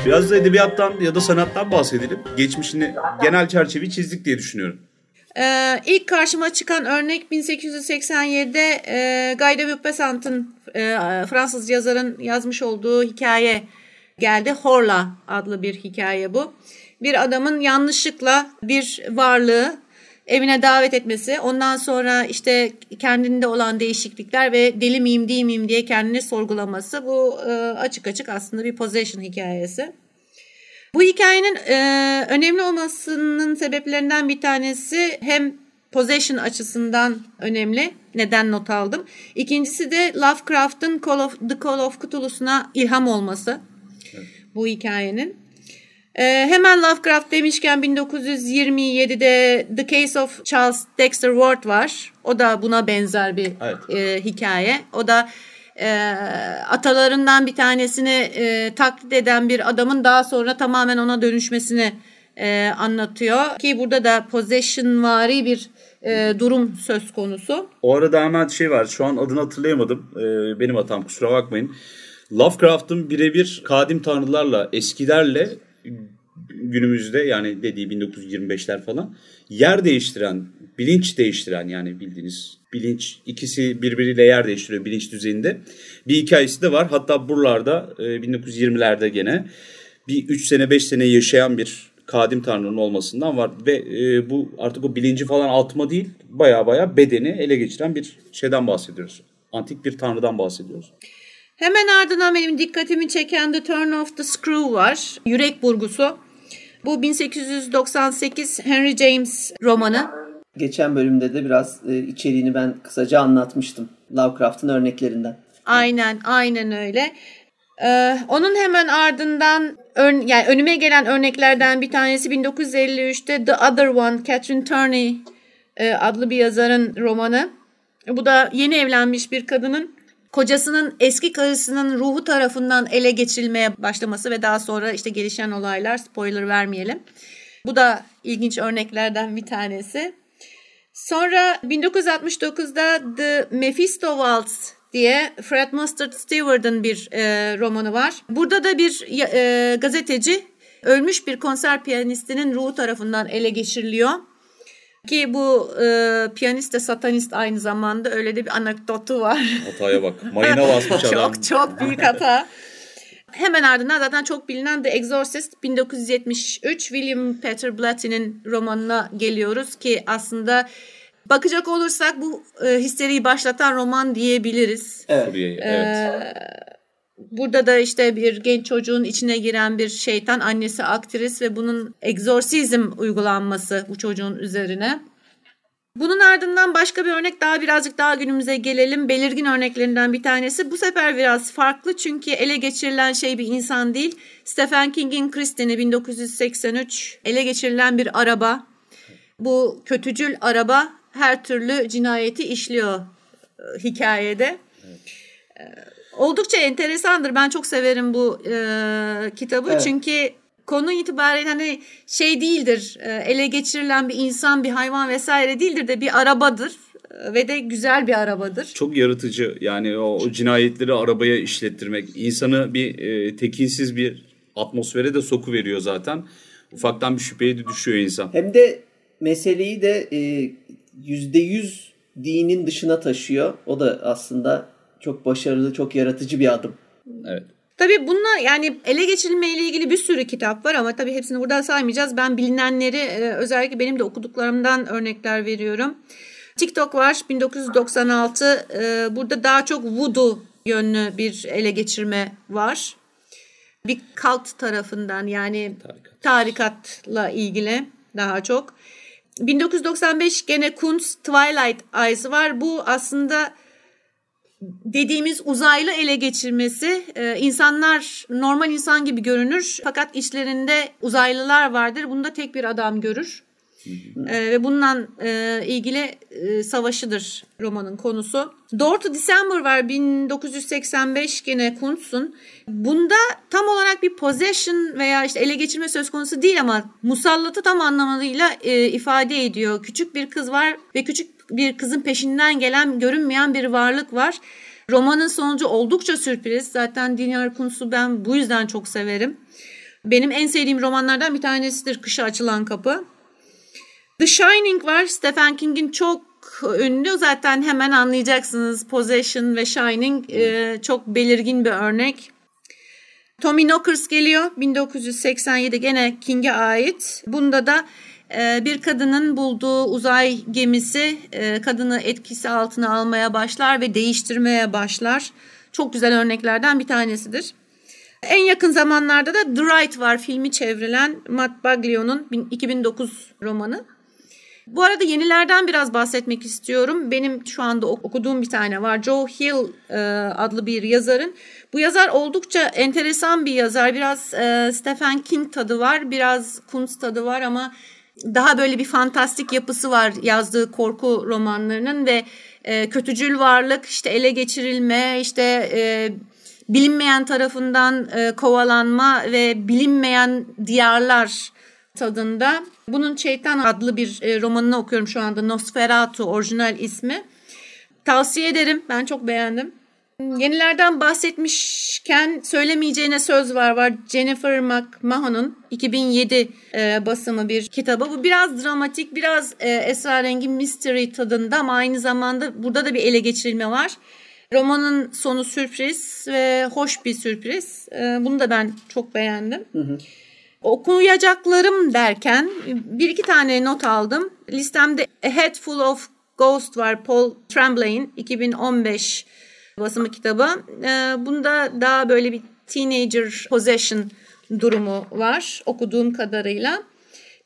Biraz da edebiyattan ya da sanattan bahsedelim. Geçmişini genel çerçeveyi çizdik diye düşünüyorum. Ee, ilk karşıma çıkan örnek 1887'de e, Guy de Maupassant'ın e, Fransız yazarın yazmış olduğu hikaye geldi. Horla adlı bir hikaye bu. Bir adamın yanlışlıkla bir varlığı evine davet etmesi, ondan sonra işte kendinde olan değişiklikler ve deli miyim değil miyim diye kendini sorgulaması. Bu e, açık açık aslında bir possession hikayesi. Bu hikayenin e, önemli olmasının sebeplerinden bir tanesi hem possession açısından önemli. Neden not aldım. İkincisi de Lovecraft'ın Call of, The Call of Cthulhu'suna ilham olması. Bu hikayenin. E, hemen Lovecraft demişken 1927'de The Case of Charles Dexter Ward var. O da buna benzer bir Evet. e, hikaye. O da e, atalarından bir tanesini e, taklit eden bir adamın daha sonra tamamen ona dönüşmesini e, anlatıyor. Ki burada da possession vari bir e, durum söz konusu. O arada hemen şey var. Şu an adını hatırlayamadım. Ee, benim hatam kusura bakmayın. Lovecraft'ın birebir kadim tanrılarla, eskilerle günümüzde yani dediği 1925'ler falan yer değiştiren, bilinç değiştiren yani bildiğiniz bilinç ikisi birbiriyle yer değiştiriyor bilinç düzeyinde. Bir hikayesi de var. Hatta buralarda e, 1920'lerde gene bir 3 sene 5 sene yaşayan bir kadim tanrının olmasından var. Ve e, bu artık o bilinci falan altma değil baya baya bedeni ele geçiren bir şeyden bahsediyoruz. Antik bir tanrıdan bahsediyoruz. Hemen ardından benim dikkatimi çeken The Turn of the Screw var. Yürek Burgusu. Bu 1898 Henry James romanı. Geçen bölümde de biraz e, içeriğini ben kısaca anlatmıştım. Lovecraft'ın örneklerinden. Aynen, aynen öyle. Ee, onun hemen ardından ön, yani önüme gelen örneklerden bir tanesi 1953'te The Other One, Catherine Turney e, adlı bir yazarın romanı. Bu da yeni evlenmiş bir kadının kocasının eski karısının ruhu tarafından ele geçirilmeye başlaması ve daha sonra işte gelişen olaylar spoiler vermeyelim. Bu da ilginç örneklerden bir tanesi. Sonra 1969'da The Mephisto Waltz diye Fred Mustard Stewart'ın bir e, romanı var. Burada da bir e, gazeteci ölmüş bir konser piyanistinin ruhu tarafından ele geçiriliyor. Ki bu e, piyanist de satanist aynı zamanda öyle de bir anekdotu var. Hataya bak. Mayına basmış adam. çok çok büyük hata. Hemen ardından zaten çok bilinen The Exorcist 1973 William Peter Blatty'nin romanına geliyoruz ki aslında bakacak olursak bu e, histeriyi başlatan roman diyebiliriz. Evet. evet. Burada da işte bir genç çocuğun içine giren bir şeytan, annesi aktris ve bunun egzorsizm uygulanması bu çocuğun üzerine. Bunun ardından başka bir örnek daha birazcık daha günümüze gelelim. Belirgin örneklerinden bir tanesi. Bu sefer biraz farklı çünkü ele geçirilen şey bir insan değil. Stephen King'in Christine'i 1983 ele geçirilen bir araba. Bu kötücül araba her türlü cinayeti işliyor e, hikayede. Evet. Oldukça enteresandır. Ben çok severim bu e, kitabı evet. çünkü konu itibariyle hani şey değildir. E, ele geçirilen bir insan, bir hayvan vesaire değildir de bir arabadır e, ve de güzel bir arabadır. Çok yaratıcı yani o, o cinayetleri arabaya işlettirmek insanı bir e, tekinsiz bir atmosfere de soku veriyor zaten. Ufaktan bir şüpheye de düşüyor insan. Hem de meseleyi de e, yüzde yüz dinin dışına taşıyor. O da aslında çok başarılı, çok yaratıcı bir adım. Evet. Tabii bununla yani ele geçirilme ile ilgili bir sürü kitap var ama tabii hepsini buradan saymayacağız. Ben bilinenleri e, özellikle benim de okuduklarımdan örnekler veriyorum. TikTok var 1996. E, burada daha çok voodoo yönlü bir ele geçirme var. Bir kalt tarafından yani Tarikat. tarikatla ilgili daha çok. 1995 gene Kunz Twilight Eyes var. Bu aslında dediğimiz uzaylı ele geçirmesi. Ee, insanlar normal insan gibi görünür fakat içlerinde uzaylılar vardır. Bunu da tek bir adam görür. Ee, ve bununla e, ilgili e, savaşıdır romanın konusu. Door to December var 1985 gene Kuntz'un. Bunda tam olarak bir possession veya işte ele geçirme söz konusu değil ama musallatı tam anlamıyla e, ifade ediyor. Küçük bir kız var ve küçük bir kızın peşinden gelen görünmeyen bir varlık var. Romanın sonucu oldukça sürpriz. Zaten Dinyar Kuntz'u ben bu yüzden çok severim. Benim en sevdiğim romanlardan bir tanesidir Kışa Açılan Kapı. The Shining var. Stephen King'in çok ünlü. Zaten hemen anlayacaksınız. Possession ve Shining e, çok belirgin bir örnek. Tommy Knockers geliyor. 1987 gene King'e ait. Bunda da e, bir kadının bulduğu uzay gemisi e, kadını etkisi altına almaya başlar ve değiştirmeye başlar. Çok güzel örneklerden bir tanesidir. En yakın zamanlarda da The Right var filmi çevrilen Matt Baglio'nun 2009 romanı. Bu arada yenilerden biraz bahsetmek istiyorum. Benim şu anda okuduğum bir tane var. Joe Hill e, adlı bir yazarın. Bu yazar oldukça enteresan bir yazar. Biraz e, Stephen King tadı var, biraz Kuntz tadı var ama daha böyle bir fantastik yapısı var yazdığı korku romanlarının ve e, kötücül varlık, işte ele geçirilme, işte bilinmeyen tarafından kovalanma ve bilinmeyen diyarlar tadında. Bunun Şeytan adlı bir e, romanını okuyorum şu anda. Nosferatu orijinal ismi. Tavsiye ederim. Ben çok beğendim. Yenilerden bahsetmişken söylemeyeceğine söz var var. Jennifer McMahon'un 2007 e, basımı bir kitabı. Bu biraz dramatik, biraz e, esrarengi mystery tadında ama aynı zamanda burada da bir ele geçirilme var. Romanın sonu sürpriz ve hoş bir sürpriz. E, bunu da ben çok beğendim. Hı hı. Okuyacaklarım derken bir iki tane not aldım. Listemde A Head Full of Ghost var Paul Tremblay'in 2015 basımı kitabı. Ee, bunda daha böyle bir teenager possession durumu var okuduğum kadarıyla.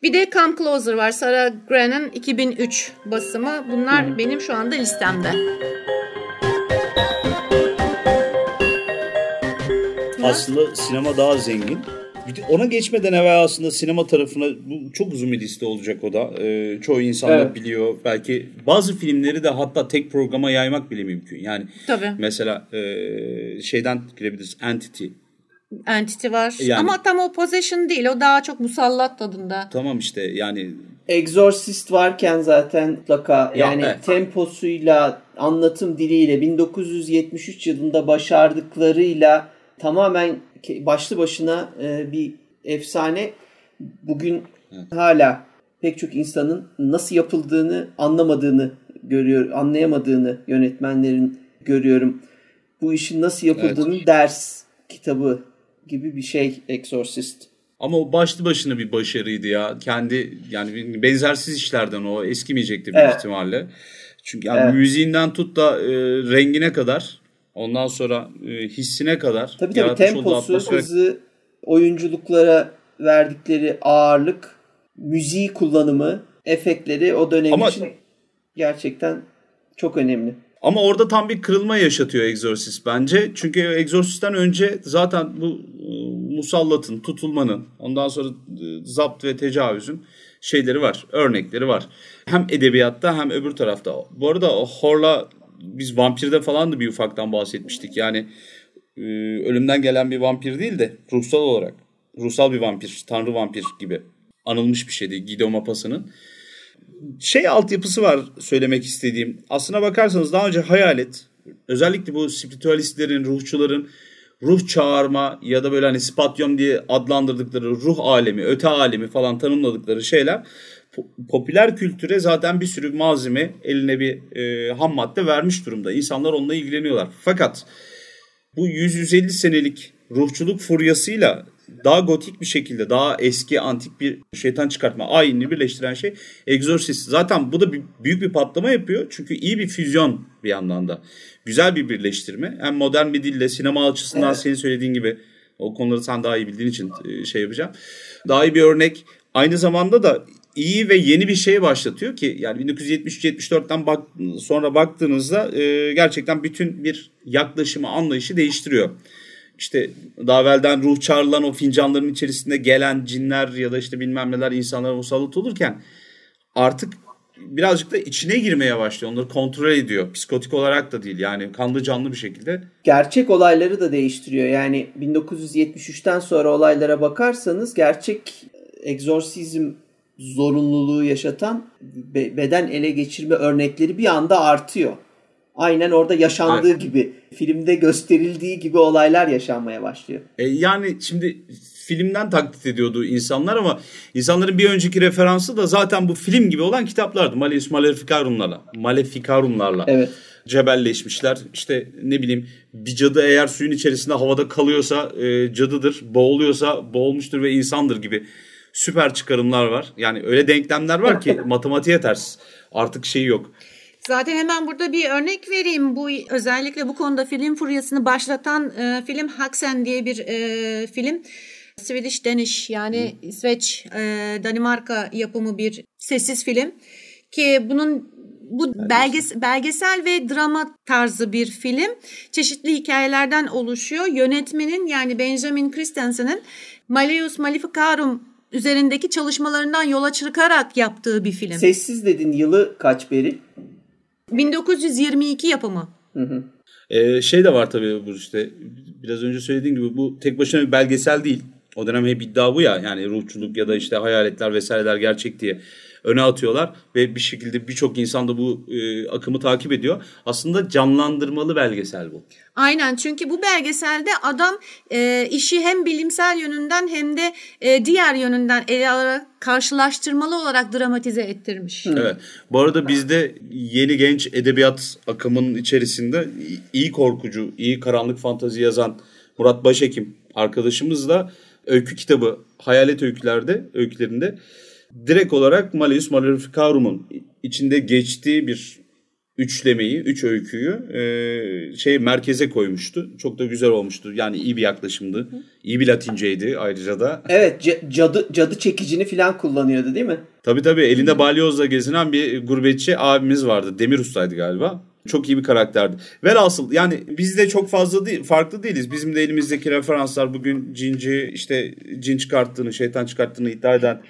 Bir de Come Closer var Sarah Grant'ın 2003 basımı. Bunlar benim şu anda listemde. Aslında sinema daha zengin. Ona geçmeden evvel aslında sinema tarafına bu çok uzun bir liste olacak o da. Ee, çoğu insan evet. biliyor. Belki bazı filmleri de hatta tek programa yaymak bile mümkün. Yani Tabii. mesela e, şeyden girebiliriz. Entity. Entity var. Yani, Ama tam o possession değil. O daha çok musallat tadında. Tamam işte yani. Exorcist varken zaten mutlaka yani evet. temposuyla anlatım diliyle 1973 yılında başardıklarıyla tamamen başlı başına e, bir efsane. Bugün evet. hala pek çok insanın nasıl yapıldığını anlamadığını görüyor, anlayamadığını yönetmenlerin görüyorum. Bu işin nasıl yapıldığını evet. ders kitabı gibi bir şey Exorcist. Ama o başlı başına bir başarıydı ya. Kendi yani benzersiz işlerden o eskimeyecekti büyük evet. ihtimalle. Çünkü yani evet. müziğinden tut da e, rengine kadar Ondan sonra e, hissine kadar. Tabii tabii temposu, hızı, oyunculuklara verdikleri ağırlık, müziği kullanımı, efektleri o dönem Ama... için gerçekten çok önemli. Ama orada tam bir kırılma yaşatıyor Exorcist bence. Çünkü Exorcist'ten önce zaten bu e, musallatın, tutulmanın, ondan sonra e, zapt ve tecavüzün şeyleri var, örnekleri var. Hem edebiyatta hem öbür tarafta. Bu arada Horla biz vampirde falan da bir ufaktan bahsetmiştik. Yani e, ölümden gelen bir vampir değil de ruhsal olarak. Ruhsal bir vampir, tanrı vampir gibi anılmış bir şeydi Guido Mapasa'nın. Şey altyapısı var söylemek istediğim. Aslına bakarsanız daha önce hayalet, özellikle bu spiritüalistlerin, ruhçuların ruh çağırma ya da böyle hani spatyum diye adlandırdıkları ruh alemi, öte alemi falan tanımladıkları şeyler popüler kültüre zaten bir sürü malzeme eline bir e, ham madde vermiş durumda. İnsanlar onunla ilgileniyorlar. Fakat bu 100-150 senelik ruhçuluk furyasıyla daha gotik bir şekilde daha eski antik bir şeytan çıkartma ayinini birleştiren şey Exorcist. Zaten bu da bir, büyük bir patlama yapıyor. Çünkü iyi bir füzyon bir yandan da. Güzel bir birleştirme. Hem modern bir dille sinema açısından evet. senin söylediğin gibi o konuları sen daha iyi bildiğin için e, şey yapacağım. Daha iyi bir örnek. Aynı zamanda da iyi ve yeni bir şey başlatıyor ki yani 1973-74'ten bak, sonra baktığınızda e, gerçekten bütün bir yaklaşımı, anlayışı değiştiriyor. İşte daha evvelden ruh çağrılan o fincanların içerisinde gelen cinler ya da işte bilmem neler insanlara musallat olurken artık birazcık da içine girmeye başlıyor. Onları kontrol ediyor. Psikotik olarak da değil yani kanlı canlı bir şekilde. Gerçek olayları da değiştiriyor. Yani 1973'ten sonra olaylara bakarsanız gerçek egzorsizm zorunluluğu yaşatan beden ele geçirme örnekleri bir anda artıyor. Aynen orada yaşandığı Aynen. gibi, filmde gösterildiği gibi olaylar yaşanmaya başlıyor. E yani şimdi filmden taklit ediyordu insanlar ama insanların bir önceki referansı da zaten bu film gibi olan kitaplardı. Malleus Maleficarum'larla. Maleficarum'larla. Evet cebelleşmişler. İşte ne bileyim bir cadı eğer suyun içerisinde havada kalıyorsa e, cadıdır, boğuluyorsa boğulmuştur ve insandır gibi süper çıkarımlar var. Yani öyle denklemler var ki matematiğe ters. Artık şey yok. Zaten hemen burada bir örnek vereyim. Bu özellikle bu konuda film furyasını başlatan e, film Haxen diye bir e, film. Swedish Danish yani hmm. İsveç, e, Danimarka yapımı bir sessiz film ki bunun bu belges belgesel ve drama tarzı bir film. Çeşitli hikayelerden oluşuyor. Yönetmenin yani Benjamin Christensen'in Malleus Maleficarum üzerindeki çalışmalarından yola çıkarak yaptığı bir film. Sessiz dedin yılı kaç beri? 1922 yapımı. Hı hı. Ee, şey de var tabii bu işte biraz önce söylediğim gibi bu tek başına bir belgesel değil. O dönem hep iddia bu ya yani ruhçuluk ya da işte hayaletler vesaireler gerçek diye öne atıyorlar ve bir şekilde birçok insan da bu e, akımı takip ediyor. Aslında canlandırmalı belgesel bu. Aynen çünkü bu belgeselde adam e, işi hem bilimsel yönünden hem de e, diğer yönünden ele alarak karşılaştırmalı olarak dramatize ettirmiş. Evet. Bu arada bizde yeni genç edebiyat akımının içerisinde iyi korkucu, iyi karanlık fantazi yazan Murat Başekim arkadaşımız da öykü kitabı Hayalet Öykülerde, öykülerinde direkt olarak Malleus Maleficarum'un içinde geçtiği bir üçlemeyi, üç öyküyü e, şey merkeze koymuştu. Çok da güzel olmuştu. Yani iyi bir yaklaşımdı. İyi bir Latinceydi ayrıca da. Evet, c- cadı cadı çekicini falan kullanıyordu değil mi? Tabii tabii elinde balyozla gezinen bir gurbetçi abimiz vardı. Demir Usta'ydı galiba. Çok iyi bir karakterdi. Velhasıl yani biz de çok fazla değil, farklı değiliz. Bizim de elimizdeki referanslar bugün cinci işte cin çıkarttığını, şeytan çıkarttığını iddia eden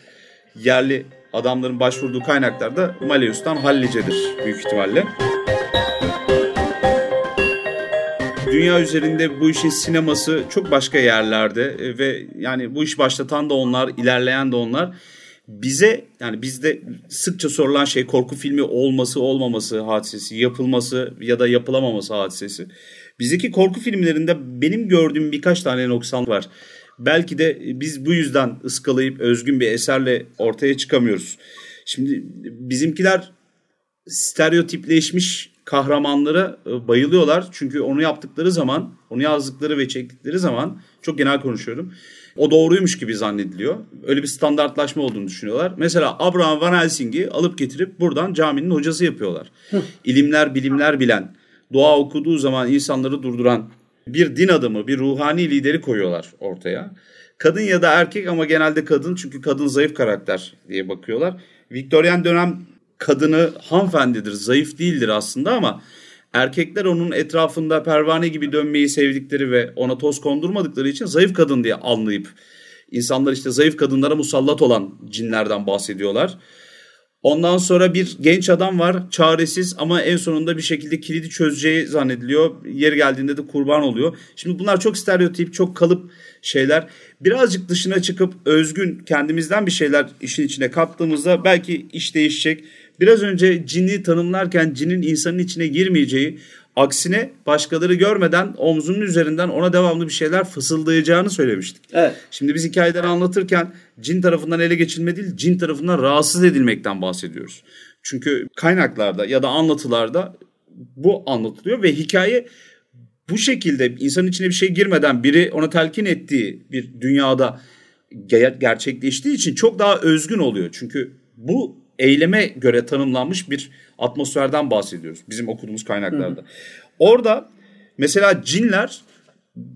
yerli adamların başvurduğu kaynaklar da Malleus'tan hallicedir büyük ihtimalle. Dünya üzerinde bu işin sineması çok başka yerlerde e, ve yani bu iş başlatan da onlar, ilerleyen de onlar. Bize yani bizde sıkça sorulan şey korku filmi olması olmaması hadisesi, yapılması ya da yapılamaması hadisesi. Bizdeki korku filmlerinde benim gördüğüm birkaç tane noksan var. Belki de biz bu yüzden ıskalayıp özgün bir eserle ortaya çıkamıyoruz. Şimdi bizimkiler stereotipleşmiş kahramanlara e, bayılıyorlar. Çünkü onu yaptıkları zaman, onu yazdıkları ve çektikleri zaman çok genel konuşuyorum. O doğruymuş gibi zannediliyor. Öyle bir standartlaşma olduğunu düşünüyorlar. Mesela Abraham Van Helsing'i alıp getirip buradan caminin hocası yapıyorlar. İlimler, bilimler bilen, dua okuduğu zaman insanları durduran bir din adamı, bir ruhani lideri koyuyorlar ortaya. Kadın ya da erkek ama genelde kadın çünkü kadın zayıf karakter diye bakıyorlar. Viktoryen dönem kadını hanımefendidir, zayıf değildir aslında ama erkekler onun etrafında pervane gibi dönmeyi sevdikleri ve ona toz kondurmadıkları için zayıf kadın diye anlayıp insanlar işte zayıf kadınlara musallat olan cinlerden bahsediyorlar. Ondan sonra bir genç adam var çaresiz ama en sonunda bir şekilde kilidi çözeceği zannediliyor. Yeri geldiğinde de kurban oluyor. Şimdi bunlar çok stereotip, çok kalıp şeyler. Birazcık dışına çıkıp özgün kendimizden bir şeyler işin içine kattığımızda belki iş değişecek. Biraz önce cini tanımlarken cinin insanın içine girmeyeceği, aksine başkaları görmeden omzunun üzerinden ona devamlı bir şeyler fısıldayacağını söylemiştik. Evet. Şimdi biz hikayeleri anlatırken cin tarafından ele geçirilme değil, cin tarafından rahatsız edilmekten bahsediyoruz. Çünkü kaynaklarda ya da anlatılarda bu anlatılıyor ve hikaye bu şekilde insanın içine bir şey girmeden biri ona telkin ettiği bir dünyada ger- gerçekleştiği için çok daha özgün oluyor. Çünkü bu eyleme göre tanımlanmış bir atmosferden bahsediyoruz bizim okuduğumuz kaynaklarda. Orada mesela cinler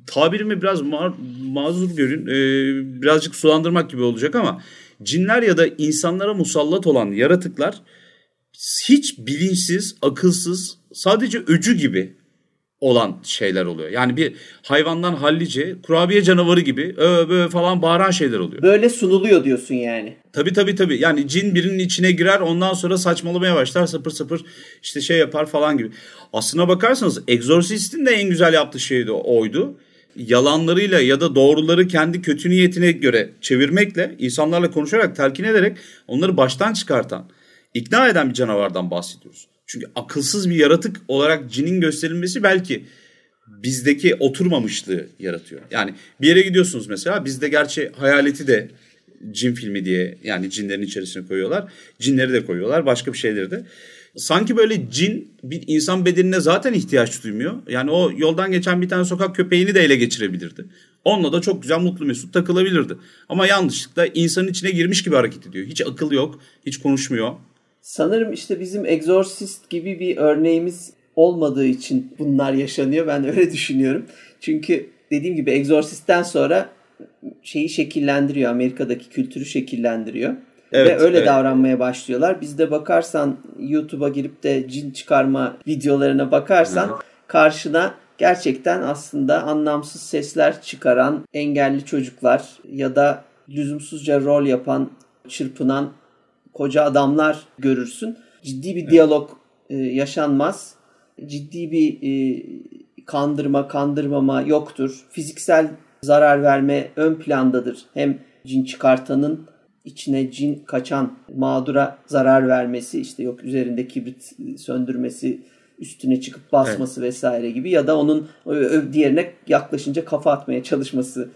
tabirimi biraz ma- mazur görün e, birazcık sulandırmak gibi olacak ama cinler ya da insanlara musallat olan yaratıklar hiç bilinçsiz, akılsız, sadece öcü gibi olan şeyler oluyor. Yani bir hayvandan hallice, kurabiye canavarı gibi ö bö falan bağıran şeyler oluyor. Böyle sunuluyor diyorsun yani. Tabii tabii tabii. Yani cin birinin içine girer ondan sonra saçmalamaya başlar sapır sapır işte şey yapar falan gibi. Aslına bakarsanız Exorcist'in de en güzel yaptığı şey de oydu. Yalanlarıyla ya da doğruları kendi kötü niyetine göre çevirmekle, insanlarla konuşarak, telkin ederek onları baştan çıkartan, ikna eden bir canavardan bahsediyoruz. Çünkü akılsız bir yaratık olarak cinin gösterilmesi belki bizdeki oturmamışlığı yaratıyor. Yani bir yere gidiyorsunuz mesela bizde gerçi hayaleti de cin filmi diye yani cinlerin içerisine koyuyorlar. Cinleri de koyuyorlar başka bir şeyleri de. Sanki böyle cin bir insan bedenine zaten ihtiyaç duymuyor. Yani o yoldan geçen bir tane sokak köpeğini de ele geçirebilirdi. Onunla da çok güzel mutlu mesut takılabilirdi. Ama yanlışlıkla insanın içine girmiş gibi hareket ediyor. Hiç akıl yok, hiç konuşmuyor. Sanırım işte bizim Exorcist gibi bir örneğimiz olmadığı için bunlar yaşanıyor. Ben öyle düşünüyorum. Çünkü dediğim gibi Exorcist'ten sonra şeyi şekillendiriyor. Amerika'daki kültürü şekillendiriyor. Evet, Ve öyle evet. davranmaya başlıyorlar. Bizde bakarsan YouTube'a girip de cin çıkarma videolarına bakarsan karşına gerçekten aslında anlamsız sesler çıkaran engelli çocuklar ya da lüzumsuzca rol yapan, çırpınan koca adamlar görürsün. Ciddi bir diyalog e, yaşanmaz. Ciddi bir e, kandırma, kandırmama yoktur. Fiziksel zarar verme ön plandadır. Hem cin çıkartanın içine cin kaçan mağdura zarar vermesi, işte yok üzerinde kibrit söndürmesi, üstüne çıkıp basması vesaire gibi ya da onun ö- diğerine yaklaşınca kafa atmaya çalışması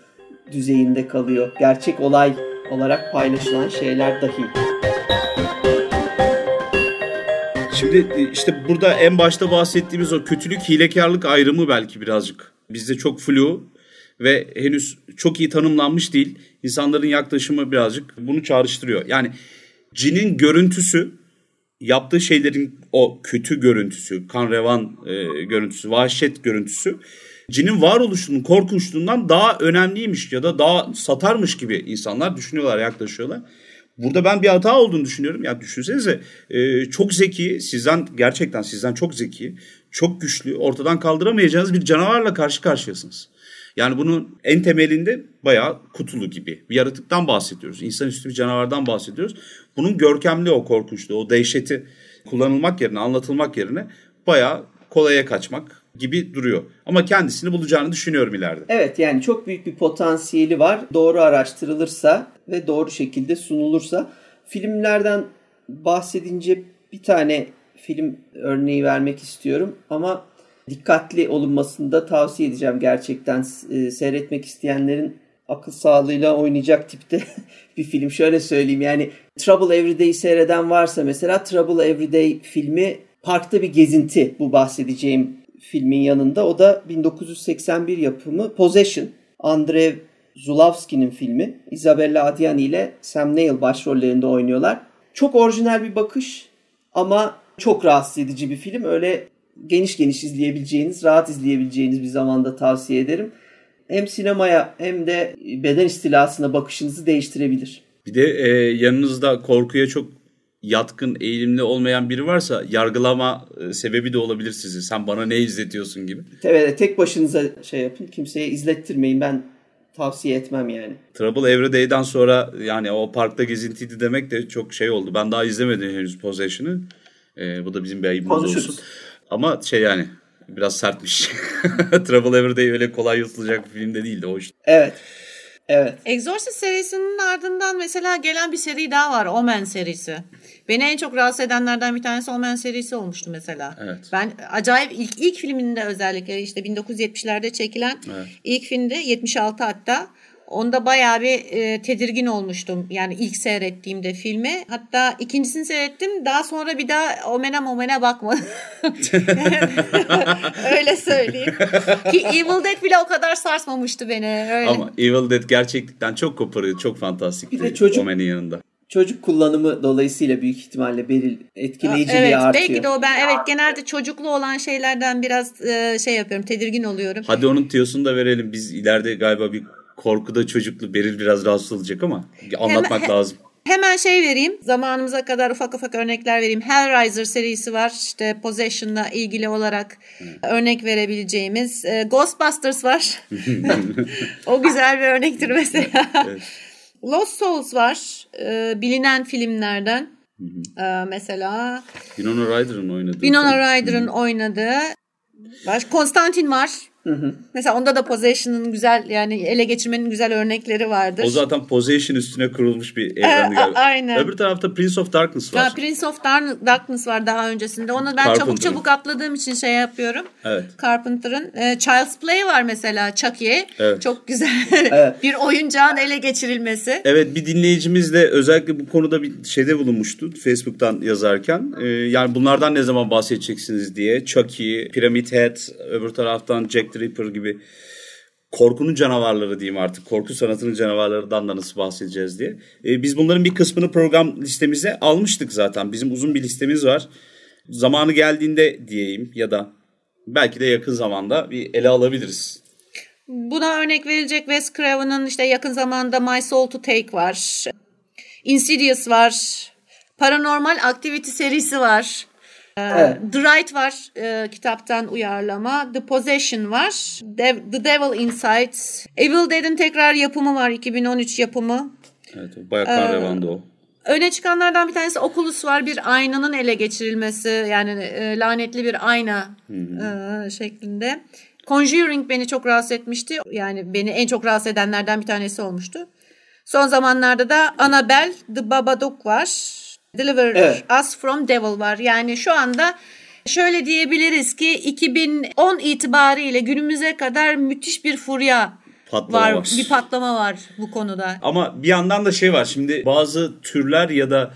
düzeyinde kalıyor. Gerçek olay olarak paylaşılan şeyler dahi. Şimdi e, işte burada en başta bahsettiğimiz o kötülük hilekarlık ayrımı belki birazcık bizde çok flu ve henüz çok iyi tanımlanmış değil. İnsanların yaklaşımı birazcık bunu çağrıştırıyor. Yani cinin görüntüsü yaptığı şeylerin o kötü görüntüsü, kan revan e, görüntüsü, vahşet görüntüsü cinin varoluşunun korkunçluğundan daha önemliymiş ya da daha satarmış gibi insanlar düşünüyorlar, yaklaşıyorlar. Burada ben bir hata olduğunu düşünüyorum. Ya düşünsenize e, çok zeki, sizden gerçekten sizden çok zeki, çok güçlü, ortadan kaldıramayacağınız bir canavarla karşı karşıyasınız. Yani bunun en temelinde bayağı kutulu gibi bir yaratıktan bahsediyoruz. İnsanüstü bir canavardan bahsediyoruz. Bunun görkemli o korkunçluğu, o dehşeti kullanılmak yerine, anlatılmak yerine bayağı kolaya kaçmak gibi duruyor. Ama kendisini bulacağını düşünüyorum ileride. Evet yani çok büyük bir potansiyeli var. Doğru araştırılırsa ve doğru şekilde sunulursa. Filmlerden bahsedince bir tane film örneği vermek istiyorum ama dikkatli olunmasını da tavsiye edeceğim gerçekten e, seyretmek isteyenlerin akıl sağlığıyla oynayacak tipte bir film. Şöyle söyleyeyim yani Trouble Everyday'i seyreden varsa mesela Trouble Everyday filmi parkta bir gezinti bu bahsedeceğim filmin yanında. O da 1981 yapımı Possession. Andrew Zulawski'nin filmi. Isabella Adjani ile Sam Neill başrollerinde oynuyorlar. Çok orijinal bir bakış ama çok rahatsız edici bir film. Öyle geniş geniş izleyebileceğiniz, rahat izleyebileceğiniz bir zamanda tavsiye ederim. Hem sinemaya hem de beden istilasına bakışınızı değiştirebilir. Bir de e, yanınızda korkuya çok yatkın, eğilimli olmayan biri varsa yargılama e, sebebi de olabilir sizi. Sen bana ne izletiyorsun gibi. Evet, tek başınıza şey yapın. Kimseye izlettirmeyin. Ben tavsiye etmem yani. Trouble Everyday'den sonra yani o parkta gezintiydi demek de çok şey oldu. Ben daha izlemedim henüz Possession'ı. Ee, bu da bizim bir ayıbımız Konuşuruz. olsun. Ama şey yani biraz sertmiş. Trouble Everyday öyle kolay yutulacak bir film de değildi o işte. Evet. Evet. Exorcist serisinin ardından mesela gelen bir seri daha var. Omen serisi. Beni en çok rahatsız edenlerden bir tanesi Omen serisi olmuştu mesela. Evet. Ben acayip ilk ilk filminde özellikle işte 1970'lerde çekilen Evet. ilk filmde 76 hatta onda bayağı bir e, tedirgin olmuştum. Yani ilk seyrettiğimde filmi. Hatta ikincisini seyrettim. Daha sonra bir daha Omen'e Momen'e bakmadım. Öyle söyleyeyim. Ki Evil Dead bile o kadar sarsmamıştı beni. Öyle. Ama Evil Dead gerçekten çok koparıyor. Çok fantastik Bir de çocuk- Omen'in yanında. Çocuk kullanımı dolayısıyla büyük ihtimalle Beril etkileyiciliği evet, artıyor. belki de o ben evet genelde çocuklu olan şeylerden biraz e, şey yapıyorum, tedirgin oluyorum. Hadi onun tiyosunu da verelim. Biz ileride galiba bir korkuda çocuklu Beril biraz rahatsız olacak ama anlatmak Hemen- lazım. Hemen şey vereyim. Zamanımıza kadar ufak ufak örnekler vereyim. Hellraiser serisi var. İşte Possession'la ilgili olarak örnek verebileceğimiz. E, Ghostbusters var. o güzel bir örnektir mesela. Evet. Lost Souls var. E, bilinen filmlerden. E, mesela Winona Ryder'ın oynadığı. Winona. Ryder'ın oynadığı. Baş Konstantin var. Mesela onda da Possession'ın güzel yani ele geçirmenin güzel örnekleri vardır. O zaten Possession üstüne kurulmuş bir evrendi galiba. aynen. Öbür tarafta Prince of Darkness var. Ha, Prince of Dar- Darkness var daha öncesinde. Onu ben çabuk çabuk atladığım için şey yapıyorum. Evet. Carpenter'ın. E, Child's Play var mesela Chucky. Evet. Çok güzel Evet. bir oyuncağın ele geçirilmesi. Evet bir dinleyicimiz de özellikle bu konuda bir şeyde bulunmuştu Facebook'tan yazarken. Ee, yani bunlardan ne zaman bahsedeceksiniz diye. Chucky, Pyramid Head, öbür taraftan Jack Ripper gibi korkunun canavarları diyeyim artık. Korku sanatının canavarlarından da nasıl bahsedeceğiz diye. Ee, biz bunların bir kısmını program listemize almıştık zaten. Bizim uzun bir listemiz var. Zamanı geldiğinde diyeyim ya da belki de yakın zamanda bir ele alabiliriz. Buna örnek verilecek Wes Craven'ın işte yakın zamanda My Soul to Take var. Insidious var. Paranormal Activity serisi var. Ee, Evet. The Right var e, kitaptan uyarlama. The Possession var. Dev- The Devil Inside. Evil Dead'in tekrar yapımı var 2013 yapımı. Evet bayağı kan revandı o. Öne çıkanlardan bir tanesi Oculus var. Bir aynanın ele geçirilmesi yani e, lanetli bir ayna e, şeklinde. Conjuring beni çok rahatsız etmişti. Yani beni en çok rahatsız edenlerden bir tanesi olmuştu. Son zamanlarda da Annabelle The Babadook var. Deliver Evet. Us From Devil var. Yani şu anda şöyle diyebiliriz ki 2010 itibariyle günümüze kadar müthiş bir furya Patlama var. var. Bir patlama var bu konuda. Ama bir yandan da şey var şimdi bazı türler ya da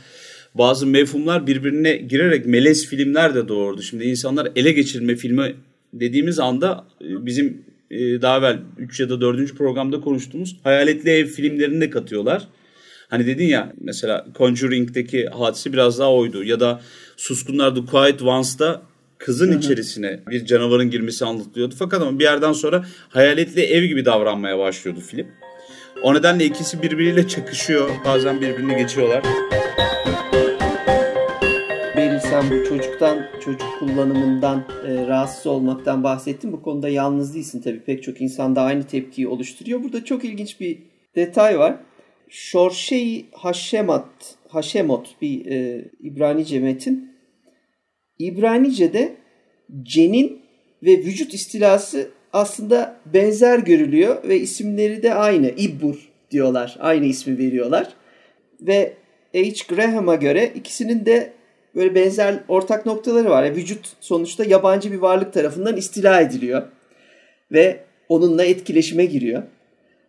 bazı mefhumlar birbirine girerek melez filmler de doğurdu. Şimdi insanlar ele geçirme filmi dediğimiz anda e, bizim e, daha evvel 3 ya da 4. programda konuştuğumuz hayaletli ev filmlerini de katıyorlar. Hani dedin ya mesela Conjuring'deki hadisi biraz daha oydu. Ya da Suskunlar The Quiet Ones'da kızın içerisine bir canavarın girmesi anlatılıyordu. Fakat ama bir yerden sonra hayaletli ev gibi davranmaya başlıyordu film. O nedenle ikisi birbiriyle çakışıyor. Bazen birbirini geçiyorlar. Beril sen bu çocuktan, çocuk kullanımından e, rahatsız olmaktan bahsettin. Bu konuda yalnız değilsin tabii. Pek çok insan da aynı tepkiyi oluşturuyor. Burada çok ilginç bir detay var. Şorşey Haşemat, Haşemot bir e, İbranice metin. İbranice'de cenin ve vücut istilası aslında benzer görülüyor ve isimleri de aynı. İbbur diyorlar. Aynı ismi veriyorlar. Ve H. Graham'a göre ikisinin de böyle benzer ortak noktaları var. Yani vücut sonuçta yabancı bir varlık tarafından istila ediliyor. Ve onunla etkileşime giriyor.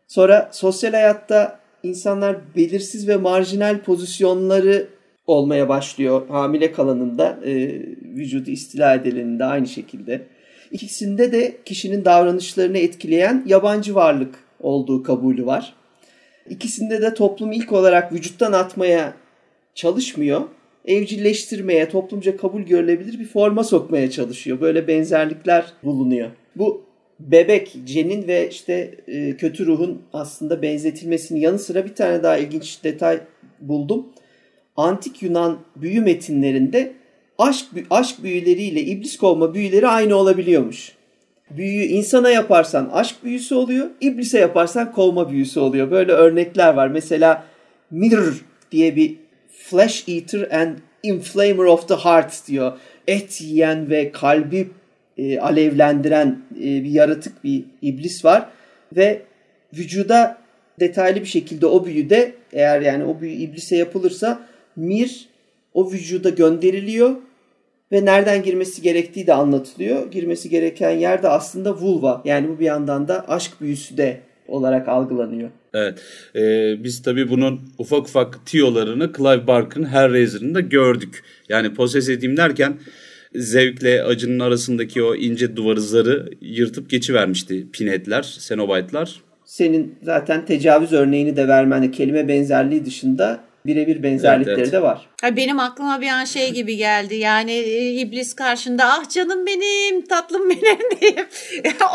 Sonra sosyal hayatta insanlar belirsiz ve marjinal pozisyonları olmaya başlıyor hamile kalanında, e, vücudu istila edileninde aynı şekilde. İkisinde de kişinin davranışlarını etkileyen yabancı varlık olduğu kabulü var. İkisinde de toplum ilk olarak vücuttan atmaya çalışmıyor. Evcilleştirmeye, toplumca kabul görülebilir bir forma sokmaya çalışıyor. Böyle benzerlikler bulunuyor. Bu bebek, cenin ve işte e, kötü ruhun aslında benzetilmesinin yanı sıra bir tane daha ilginç detay buldum. Antik Yunan büyü metinlerinde aşk aşk büyüleriyle iblis kovma büyüleri aynı olabiliyormuş. Büyüyü insana yaparsan aşk büyüsü oluyor, iblise yaparsan kovma büyüsü oluyor. Böyle örnekler var. Mesela Mirror diye bir flesh eater and inflamer of the heart diyor. Et yiyen ve kalbi e, alevlendiren e, bir yaratık bir iblis var ve vücuda detaylı bir şekilde o büyüde eğer yani o büyü iblise yapılırsa mir o vücuda gönderiliyor ve nereden girmesi gerektiği de anlatılıyor. Girmesi gereken yer de aslında vulva. Yani bu bir yandan da aşk büyüsü de olarak algılanıyor. Evet. Ee, biz tabii bunun ufak ufak tiyolarını Clive Barker'ın Hellraiser'ında gördük. Yani poses edeyim derken zevkle acının arasındaki o ince duvarı zarı yırtıp geçivermişti pinetler, senobite'lar. Senin zaten tecavüz örneğini de vermen kelime benzerliği dışında birebir benzerlikleri evet, evet. de var. Benim aklıma bir an şey gibi geldi. Yani e, iblis karşında ah canım benim, tatlım benim diye.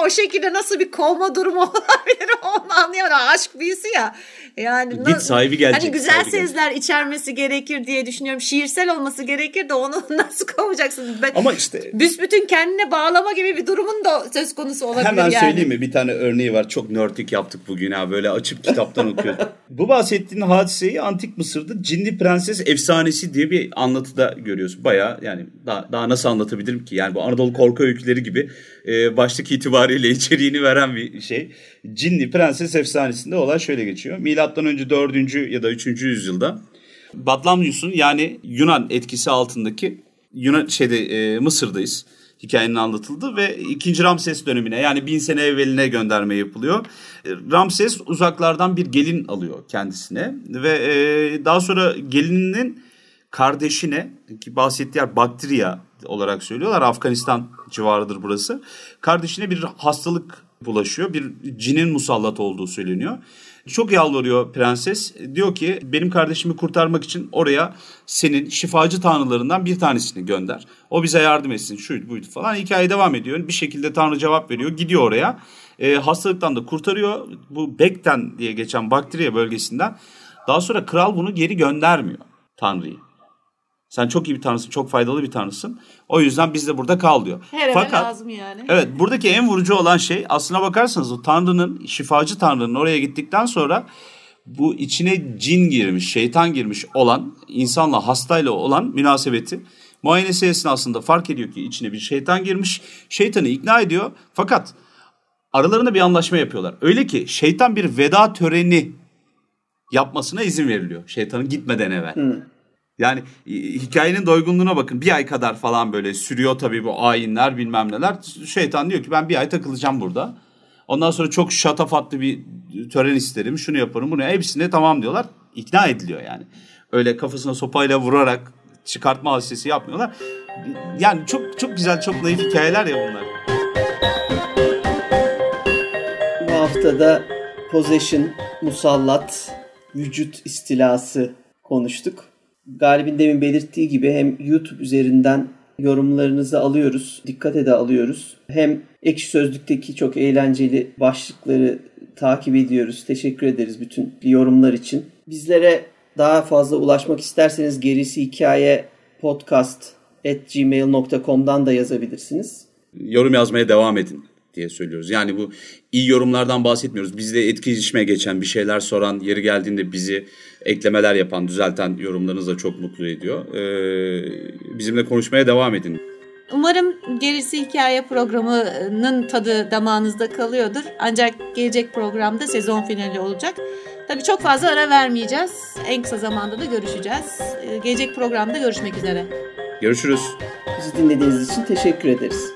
o şekilde nasıl bir kovma durumu olabilir onu anlayamadım. Aşk büyüsü ya. Yani Git sahibi gelecek. Hani güzel sezler gelecek. içermesi gerekir diye düşünüyorum. Şiirsel olması gerekir de onu nasıl kovacaksın? Ben, Ama işte büsbütün kendine bağlama gibi bir durumun da söz konusu olabilir Hemen yani. söyleyeyim mi? Bir tane örneği var. Çok nördik yaptık bugün ha. Böyle açıp kitaptan okuyoruz. Bu bahsettiğin hadiseyi Antik Mısır'da Cinli Prenses efsanesi diye bir anlatıda görüyorsun. Baya yani daha, daha nasıl anlatabilirim ki? Yani bu Anadolu korku öyküleri gibi e, başlık itibariyle içeriğini veren bir şey. Cinli Prenses efsanesinde olay şöyle geçiyor. Milattan önce 4. ya da 3. yüzyılda Batlamyus'un yani Yunan etkisi altındaki Yunan şeyde e, Mısır'dayız. Hikayenin anlatıldı ve 2. Ramses dönemine yani bin sene evveline gönderme yapılıyor. E, Ramses uzaklardan bir gelin alıyor kendisine ve e, daha sonra gelinin kardeşine ki bahsettiği yer Baktriya olarak söylüyorlar. Afganistan civarıdır burası. Kardeşine bir hastalık bulaşıyor. Bir cinin musallat olduğu söyleniyor. Çok yalvarıyor prenses. Diyor ki benim kardeşimi kurtarmak için oraya senin şifacı tanrılarından bir tanesini gönder. O bize yardım etsin şuydu buydu falan. Hikaye devam ediyor. Bir şekilde tanrı cevap veriyor. Gidiyor oraya. E, hastalıktan da kurtarıyor. Bu Bekten diye geçen bakteriye bölgesinden. Daha sonra kral bunu geri göndermiyor tanrıyı. Sen çok iyi bir tanrısın, çok faydalı bir tanrısın. O yüzden biz de burada kal diyor. Her Fakat, lazım yani. Evet buradaki en vurucu olan şey aslına bakarsanız o tanrının, şifacı tanrının oraya gittikten sonra bu içine cin girmiş, şeytan girmiş olan, insanla hastayla olan münasebeti muayenesi esnasında fark ediyor ki içine bir şeytan girmiş. Şeytanı ikna ediyor fakat aralarında bir anlaşma yapıyorlar. Öyle ki şeytan bir veda töreni yapmasına izin veriliyor. Şeytanın gitmeden evvel. Hmm. Yani hikayenin doygunluğuna bakın. Bir ay kadar falan böyle sürüyor tabii bu ayinler bilmem neler. Şeytan diyor ki ben bir ay takılacağım burada. Ondan sonra çok şatafatlı bir tören isterim. Şunu yaparım bunu. Hepsine tamam diyorlar. İkna ediliyor yani. Öyle kafasına sopayla vurarak çıkartma hadisesi yapmıyorlar. Yani çok çok güzel, çok naif hikayeler ya bunlar. hafta da possession, musallat, vücut istilası konuştuk. Galibin demin belirttiği gibi hem YouTube üzerinden yorumlarınızı alıyoruz, dikkate de alıyoruz. Hem Ekşi Sözlük'teki çok eğlenceli başlıkları takip ediyoruz. Teşekkür ederiz bütün yorumlar için. Bizlere daha fazla ulaşmak isterseniz gerisi hikaye podcast at gmail.com'dan da yazabilirsiniz. Yorum yazmaya devam edin diye söylüyoruz. Yani bu iyi yorumlardan bahsetmiyoruz. Bizde etkileşime geçen bir şeyler soran, yeri geldiğinde bizi eklemeler yapan, düzelten yorumlarınız da çok mutlu ediyor. Ee, bizimle konuşmaya devam edin. Umarım gerisi hikaye programının tadı damağınızda kalıyordur. Ancak gelecek programda sezon finali olacak. Tabii çok fazla ara vermeyeceğiz. En kısa zamanda da görüşeceğiz. Gelecek programda görüşmek üzere. Görüşürüz. Bizi dinlediğiniz için teşekkür ederiz.